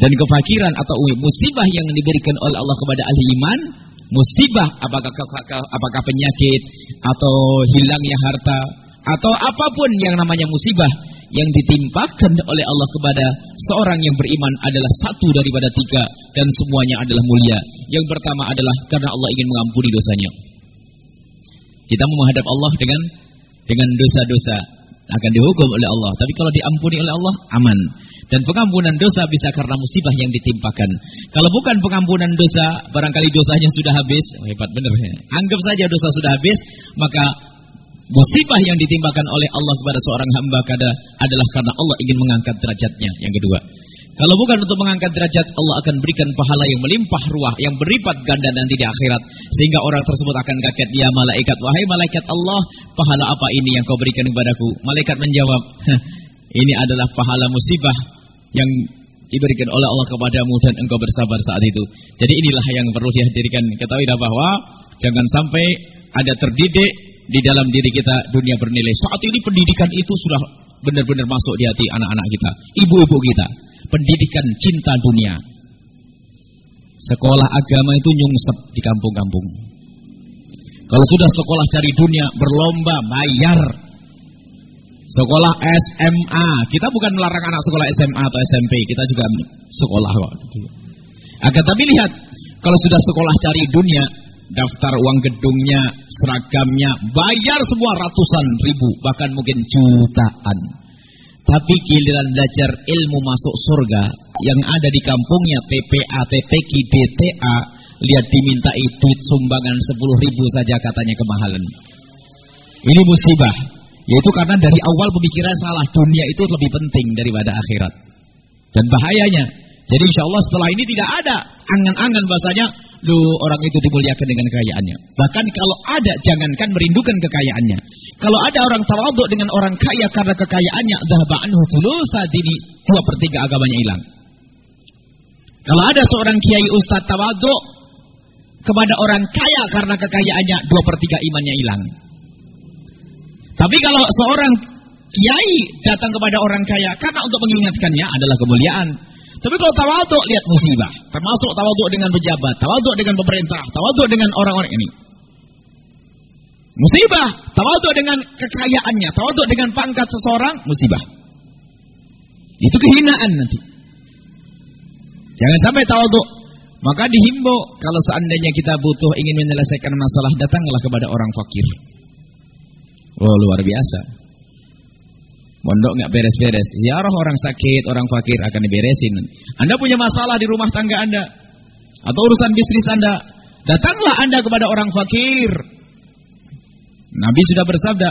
Dan kefakiran atau musibah yang diberikan oleh Allah kepada ahli iman, musibah apakah apakah penyakit atau hilangnya harta atau apa pun yang namanya musibah yang ditimpakan oleh Allah kepada seorang yang beriman adalah satu daripada tiga dan semuanya adalah mulia. Yang pertama adalah karena Allah ingin mengampuni dosanya. Kita menghadap Allah dengan dengan dosa-dosa akan dihukum oleh Allah. Tapi kalau diampuni oleh Allah aman. Dan pengampunan dosa bisa karena musibah yang ditimpakan. Kalau bukan pengampunan dosa, barangkali dosanya sudah habis. Oh, hebat benar ya. Anggap saja dosa sudah habis, maka musibah yang ditimpakan oleh Allah kepada seorang hamba adalah karena Allah ingin mengangkat derajatnya. Yang kedua, kalau bukan untuk mengangkat derajat, Allah akan berikan pahala yang melimpah ruah, yang berlipat ganda nanti di akhirat. Sehingga orang tersebut akan kaget, ya malaikat, wahai malaikat Allah, pahala apa ini yang kau berikan kepadaku? Malaikat menjawab, ini adalah pahala musibah yang diberikan oleh Allah kepadamu dan engkau bersabar saat itu. Jadi inilah yang perlu dihadirkan. Ketahui bahwa jangan sampai ada terdidik di dalam diri kita dunia bernilai. Saat ini pendidikan itu sudah benar-benar masuk di hati anak-anak kita, ibu-ibu kita. Pendidikan cinta dunia. Sekolah agama itu nyungsep di kampung-kampung. Kalau sudah sekolah cari dunia, berlomba, bayar. Sekolah SMA, kita bukan melarang anak sekolah SMA atau SMP, kita juga sekolah kok. Akan tapi lihat, kalau sudah sekolah cari dunia, daftar uang gedungnya, seragamnya, bayar semua ratusan ribu, bahkan mungkin jutaan. Tapi giliran belajar ilmu masuk surga yang ada di kampungnya TPA, TPK, DTA, lihat diminta duit sumbangan 10 ribu saja katanya kemahalan. Ini musibah. Yaitu karena dari awal pemikiran salah dunia itu lebih penting daripada akhirat. Dan bahayanya. Jadi insya Allah setelah ini tidak ada angan-angan bahasanya lu orang itu dimuliakan dengan kekayaannya. Bahkan kalau ada, jangankan merindukan kekayaannya. Kalau ada orang tawaduk dengan orang kaya karena kekayaannya, dhahaba anhu dini dua per tiga agamanya hilang. Kalau ada seorang kiai ustadz tawaduk kepada orang kaya karena kekayaannya, dua per tiga imannya hilang. Tapi kalau seorang kiai datang kepada orang kaya karena untuk mengingatkannya adalah kemuliaan. Tapi kalau tawaduk lihat musibah, termasuk tawaduk dengan pejabat, tawaduk dengan pemerintah, tawaduk dengan orang-orang ini. Musibah, tawaduk dengan kekayaannya, tawaduk dengan pangkat seseorang, musibah. Itu kehinaan nanti. Jangan sampai tawaduk. Maka dihimbau kalau seandainya kita butuh ingin menyelesaikan masalah, datanglah kepada orang fakir. Oh luar biasa. Mondok nggak beres-beres. Ziarah orang sakit, orang fakir akan diberesin. Anda punya masalah di rumah tangga Anda atau urusan bisnis Anda, datanglah Anda kepada orang fakir. Nabi sudah bersabda,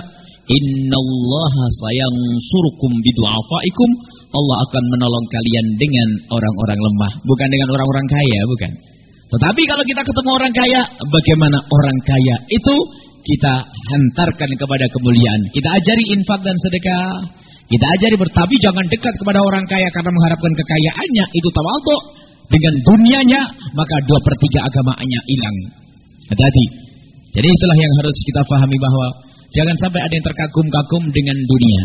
Innallaha sayansurukum bidu'afaikum. Allah akan menolong kalian dengan orang-orang lemah, bukan dengan orang-orang kaya, bukan. Tetapi kalau kita ketemu orang kaya, bagaimana orang kaya itu kita hantarkan kepada kemuliaan. Kita ajari infak dan sedekah. Kita ajari bertabi jangan dekat kepada orang kaya karena mengharapkan kekayaannya. Itu tawadhu dengan dunianya, maka dua per tiga hilang. Hati-hati. Jadi itulah yang harus kita pahami bahwa jangan sampai ada yang terkagum-kagum dengan dunia.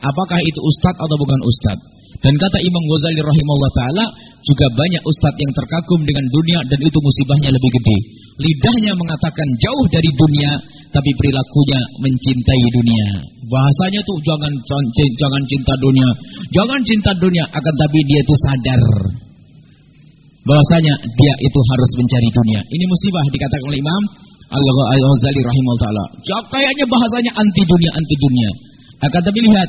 Apakah itu ustadz atau bukan ustadz? Dan kata Imam Ghazali rahimahullah taala juga banyak ustadz yang terkagum dengan dunia dan itu musibahnya lebih gede. Lidahnya mengatakan jauh dari dunia tapi perilakunya mencintai dunia. Bahasanya tuh jangan jangan cinta dunia, jangan cinta dunia akan tapi dia itu sadar bahwasanya dia itu harus mencari dunia. Ini musibah dikatakan oleh Imam Al-Ghazali rahimahullah taala. Kayaknya bahasanya anti dunia, anti dunia. Akan tapi lihat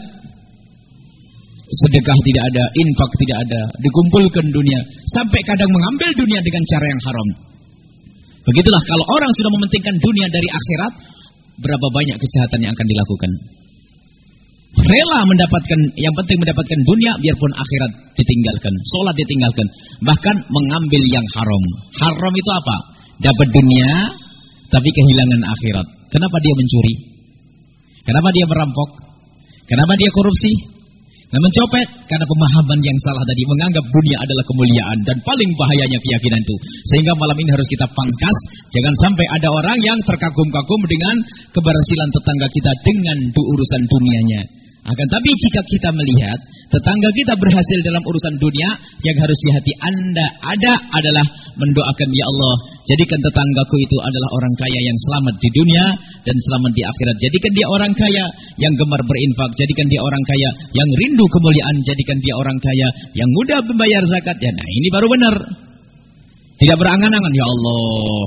sedekah tidak ada, infak tidak ada, dikumpulkan dunia, sampai kadang mengambil dunia dengan cara yang haram. Begitulah kalau orang sudah mementingkan dunia dari akhirat, berapa banyak kejahatan yang akan dilakukan. Rela mendapatkan, yang penting mendapatkan dunia, biarpun akhirat ditinggalkan, sholat ditinggalkan, bahkan mengambil yang haram. Haram itu apa? dapat dunia tapi kehilangan akhirat. Kenapa dia mencuri? Kenapa dia merampok? Kenapa dia korupsi? Nah mencopet karena pemahaman yang salah tadi menganggap dunia adalah kemuliaan dan paling bahayanya keyakinan itu. Sehingga malam ini harus kita pangkas, jangan sampai ada orang yang terkagum-kagum dengan keberhasilan tetangga kita dengan urusan dunianya. Akan tapi jika kita melihat tetangga kita berhasil dalam urusan dunia, yang harus di hati Anda ada adalah mendoakan ya Allah, jadikan tetanggaku itu adalah orang kaya yang selamat di dunia dan selamat di akhirat. Jadikan dia orang kaya yang gemar berinfak, jadikan dia orang kaya yang rindu kemuliaan, jadikan dia orang kaya yang mudah membayar zakat. Ya, nah ini baru benar. Tidak berangan-angan ya Allah.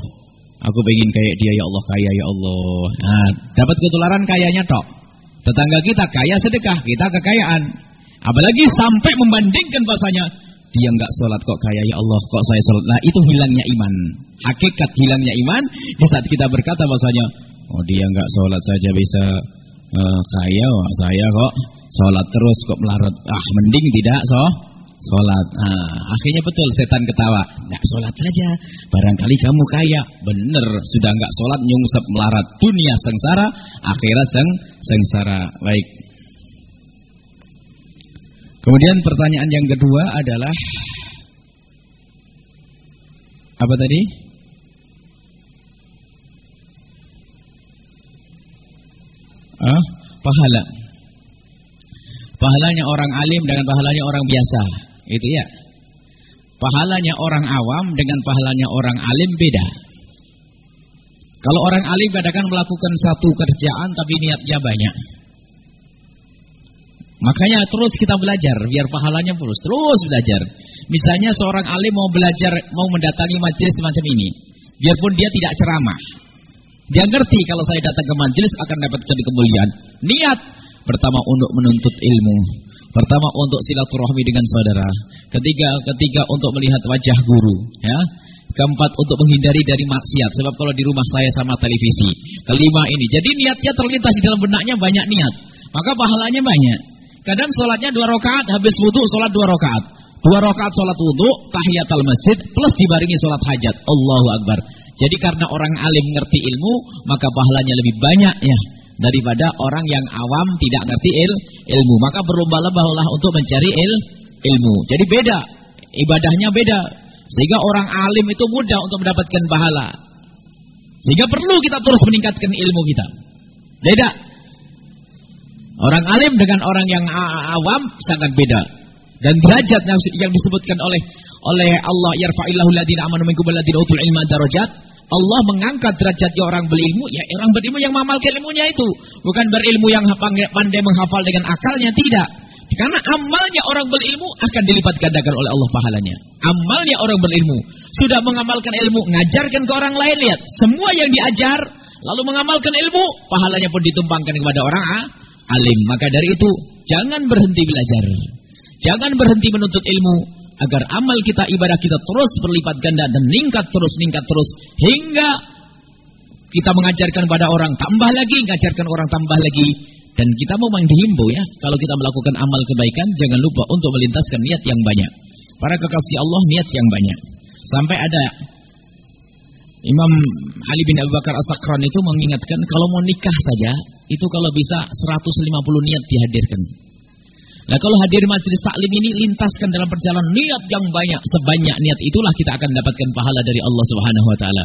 Aku ingin kayak dia ya Allah kaya ya Allah. Nah, dapat ketularan kayanya tok. Tetangga kita kaya sedekah, kita kekayaan. Apalagi sampai membandingkan bahasanya, dia nggak sholat kok kaya ya Allah kok saya sholat. Nah itu hilangnya iman. Hakikat hilangnya iman di saat kita berkata bahasanya, oh dia nggak sholat saja bisa uh, kaya, oh, saya kok sholat terus kok melarat. Ah mending tidak so sholat. Nah, akhirnya betul setan ketawa. Nggak sholat saja. Barangkali kamu kaya. Bener. Sudah nggak sholat nyungsep melarat. Dunia sengsara. Akhirat seng sengsara. Baik. Kemudian pertanyaan yang kedua adalah apa tadi? Ah, pahala. Pahalanya orang alim dengan pahalanya orang biasa. Itu ya. Pahalanya orang awam dengan pahalanya orang alim beda. Kalau orang alim kadang melakukan satu kerjaan tapi niatnya banyak. Makanya terus kita belajar biar pahalanya terus terus belajar. Misalnya seorang alim mau belajar mau mendatangi majelis semacam ini, biarpun dia tidak ceramah. Dia ngerti kalau saya datang ke majelis akan dapatkan kemuliaan. Niat pertama untuk menuntut ilmu, Pertama untuk silaturahmi dengan saudara. Ketiga, ketiga untuk melihat wajah guru, ya. Keempat untuk menghindari dari maksiat sebab kalau di rumah saya sama televisi. Kelima ini. Jadi niatnya terlintas di dalam benaknya banyak niat. Maka pahalanya banyak. Kadang sholatnya dua rakaat, habis wudhu sholat dua rakaat. Dua rakaat sholat wudhu, tahiyatul masjid, plus dibaringi sholat hajat. Allahu Akbar. Jadi karena orang alim ngerti ilmu, maka pahalanya lebih banyak ya daripada orang yang awam tidak ngerti il, ilmu. Maka berlomba-lomba untuk mencari il, ilmu. Jadi beda, ibadahnya beda. Sehingga orang alim itu mudah untuk mendapatkan pahala. Sehingga perlu kita terus meningkatkan ilmu kita. Beda. Orang alim dengan orang yang awam sangat beda. Dan derajat yang disebutkan oleh oleh Allah yarfa'illahu ladina amanu minkum ladina utul ilma darajat Allah mengangkat derajatnya orang berilmu, ya orang berilmu yang mengamalkan ilmunya itu. Bukan berilmu yang pandai menghafal dengan akalnya, tidak. Karena amalnya orang berilmu akan dilipat gandakan oleh Allah pahalanya. Amalnya orang berilmu. Sudah mengamalkan ilmu, ngajarkan ke orang lain, lihat. Semua yang diajar, lalu mengamalkan ilmu, pahalanya pun ditumpangkan kepada orang ah, alim. Maka dari itu, jangan berhenti belajar. Jangan berhenti menuntut ilmu agar amal kita, ibadah kita terus berlipat ganda dan meningkat terus, meningkat terus hingga kita mengajarkan pada orang tambah lagi, mengajarkan orang tambah lagi dan kita mau dihimbau ya, kalau kita melakukan amal kebaikan jangan lupa untuk melintaskan niat yang banyak. Para kekasih Allah niat yang banyak. Sampai ada Imam Ali bin Abu Bakar As-Sakran itu mengingatkan kalau mau nikah saja itu kalau bisa 150 niat dihadirkan. Nah kalau hadir majelis taklim ini lintaskan dalam perjalanan niat yang banyak. Sebanyak niat itulah kita akan dapatkan pahala dari Allah Subhanahu wa taala.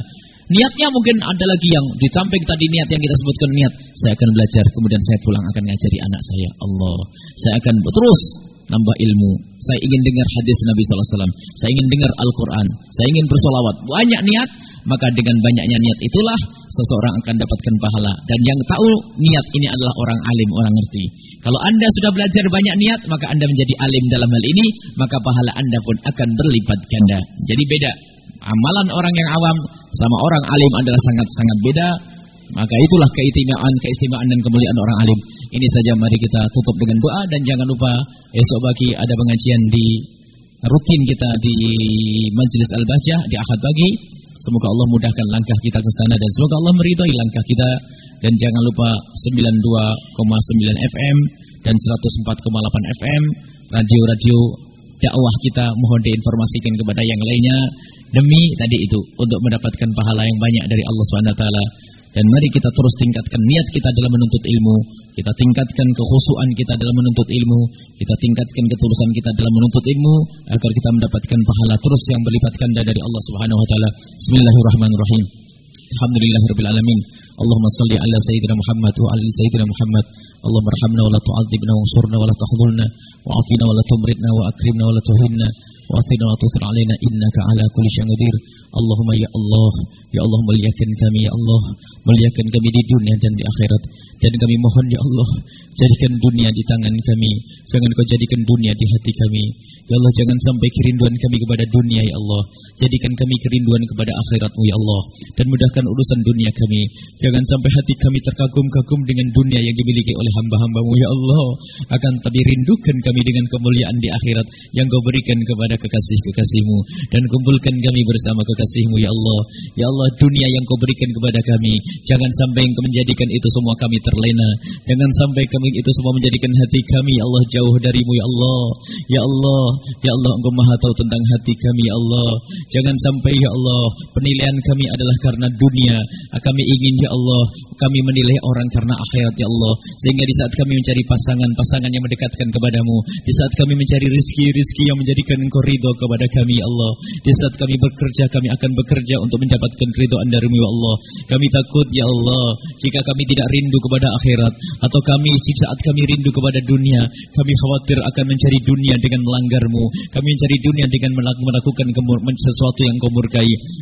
Niatnya mungkin ada lagi yang di samping tadi niat yang kita sebutkan niat. Saya akan belajar, kemudian saya pulang akan ngajari anak saya. Allah. Saya akan terus nambah ilmu. Saya ingin dengar hadis Nabi SAW. Saya ingin dengar Al-Quran. Saya ingin bersolawat. Banyak niat, maka dengan banyaknya niat itulah seseorang akan dapatkan pahala. Dan yang tahu niat ini adalah orang alim, orang ngerti. Kalau anda sudah belajar banyak niat, maka anda menjadi alim dalam hal ini, maka pahala anda pun akan berlipat ganda. Jadi beda. Amalan orang yang awam sama orang alim adalah sangat-sangat beda. Maka itulah keistimewaan, keistimewaan dan kemuliaan orang alim. Ini saja mari kita tutup dengan doa dan jangan lupa esok pagi ada pengajian di rutin kita di Majelis Al-Bahjah di Ahad pagi. Semoga Allah mudahkan langkah kita ke sana dan semoga Allah meridhai langkah kita dan jangan lupa 92,9 FM dan 104,8 FM radio-radio dakwah kita mohon diinformasikan kepada yang lainnya demi tadi itu untuk mendapatkan pahala yang banyak dari Allah SWT dan mari kita terus tingkatkan niat kita dalam menuntut ilmu kita tingkatkan kekhusuan kita dalam menuntut ilmu kita tingkatkan ketulusan kita dalam menuntut ilmu agar kita mendapatkan pahala terus yang berlipat ganda dari Allah Subhanahu wa taala. Bismillahirrahmanirrahim. Alhamdulillahirabbil alamin Allahumma salli ala sayyidina Muhammad wa ala sayyidina Muhammad. Allahumma arhamna wa la tu'adzibna wa ansurna wa la tahdhulna wa afina wa la tumritna wa akrimna wa la tuhinna wa atina wa tusir alaina innaka ala kulli syai'in qadir Allahumma ya Allah ya Allah muliakan kami ya Allah muliakan kami di dunia dan di akhirat. Dan kami mohon ya Allah jadikan dunia di tangan kami. Jangan kau jadikan dunia di hati kami. Ya Allah jangan sampai kerinduan kami kepada dunia ya Allah. Jadikan kami kerinduan kepada akhiratmu ya Allah. Dan mudahkan urusan dunia kami. Jangan sampai hati kami terkagum-kagum dengan dunia yang dimiliki oleh hamba-hambamu ya Allah. Akan tapi rindukan kami dengan kemuliaan di akhirat yang kau berikan kepada kekasih-kekasihmu. Dan kumpulkan kami bersama kekasihmu ya Allah. Ya Allah dunia yang kau berikan kepada kami jangan sampai engkau menjadikan itu semua kami terlena. Jangan sampai kami itu semua menjadikan hati kami ya Allah jauh darimu ya Allah. Ya Allah ya Allah engkau maha tahu tentang hati kami ya Allah. Jangan sampai ya Allah penilaian kami adalah karena dunia. Kami ingin ya Allah kami menilai orang karena akhirat ya Allah. Sehingga di saat kami mencari pasangan-pasangan yang mendekatkan kepadamu di saat kami mencari rizki-rizki yang menjadikan engkau ridho kepada kami ya Allah. Di saat kami bekerja kami akan bekerja untuk mendapatkan keridhaan darimu ya Allah. Kami takut ya Allah jika kami tidak rindu kepada akhirat atau kami saat kami rindu kepada dunia kami khawatir akan mencari dunia dengan melanggarmu. Kami mencari dunia dengan melakukan sesuatu yang kau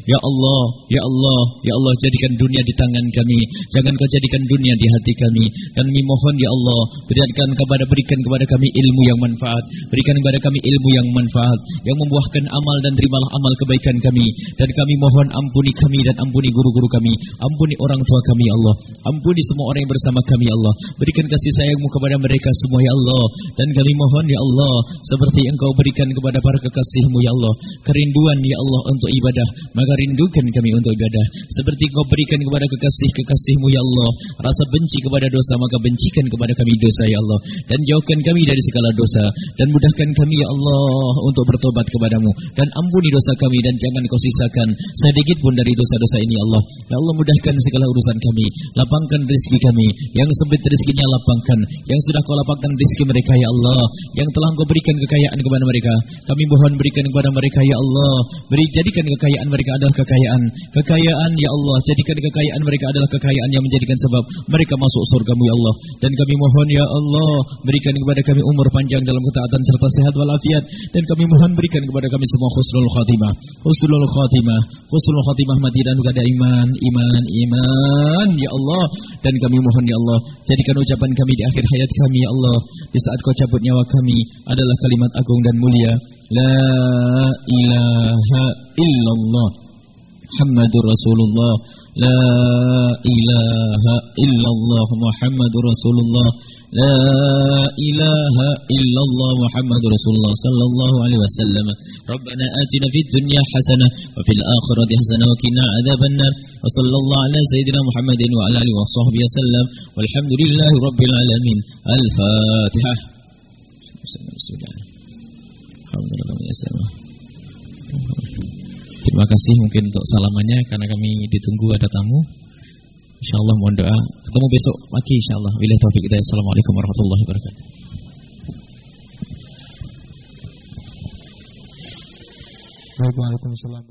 ya Allah ya Allah ya Allah jadikan dunia di tangan kami. Jangan kau jadikan dunia di hati kami. Kami mohon ya Allah berikan kepada berikan kepada kami ilmu yang manfaat. Berikan kepada kami ilmu yang manfaat yang membuahkan amal dan terimalah amal kebaikan kami dan kami mohon ampuni kami dan ampuni guru-guru kami. Ampuni orang tua kami ya Allah. Ampuni semua orang yang bersama kami ya Allah. Berikan kasih sayangmu kepada mereka semua ya Allah. Dan kami mohon ya Allah seperti engkau berikan kepada para kekasihmu ya Allah kerinduan ya Allah untuk ibadah. Maka rindukan kami untuk ibadah. Seperti engkau berikan kepada kekasih-kekasihmu ya Allah rasa benci kepada dosa maka bencikan kepada kami dosa ya Allah. Dan jauhkan kami dari segala dosa. Dan mudahkan kami ya Allah untuk bertobat kepadamu. Dan ampuni dosa kami dan jangan kau sisakan sedikit pun dari dosa-dosa ini ya Allah. Ya Allah mudahkan segala urusan kami. Lapangkan rezeki kami. Yang sempit rezekinya lapangkan. Yang sudah kau lapangkan rezeki mereka ya Allah. Yang telah kau berikan kekayaan kepada mereka. Kami mohon berikan kepada mereka ya Allah. Beri jadikan kekayaan mereka adalah kekayaan. Kekayaan ya Allah. Jadikan kekayaan mereka adalah kekayaan yang menjadikan sebab mereka masuk surgamu ya Allah. Dan kami mohon ya Allah berikan kepada kami umur panjang dalam ketaatan serta sehat walafiat. Dan kami mohon berikan kepada kami semua khusnul khatimah. Khusnul khatimah khusnul khatimah mati dan kepada iman iman iman. Ya Allah. Dan kami mohon ya Allah jadikan ucapan kami di akhir hayat kami ya Allah. Di saat kau cabut nyawa kami adalah kalimat agung dan mulia. La ilaha illallah Muhammadur Rasulullah. La ilaha illallah Muhammadur Rasulullah La ilaha illallah Muhammadur Rasulullah sallallahu alaihi wasallam Rabbana atina fid dunya hasanah wa fil akhirati hasanah wa qina adzabannar wa sallallahu ala sayyidina Muhammadin wa ala alihi wa sahbihi wasallam walhamdulillahi rabbil alamin al-fatihah Bismillah Alhamdulillah Terima kasih mungkin untuk salamannya karena kami ditunggu ada tamu. Insyaallah mohon doa. Ketemu besok pagi insyaallah. Wabillahi taufik hidayah. Assalamualaikum warahmatullahi wabarakatuh. Waalaikumsalam.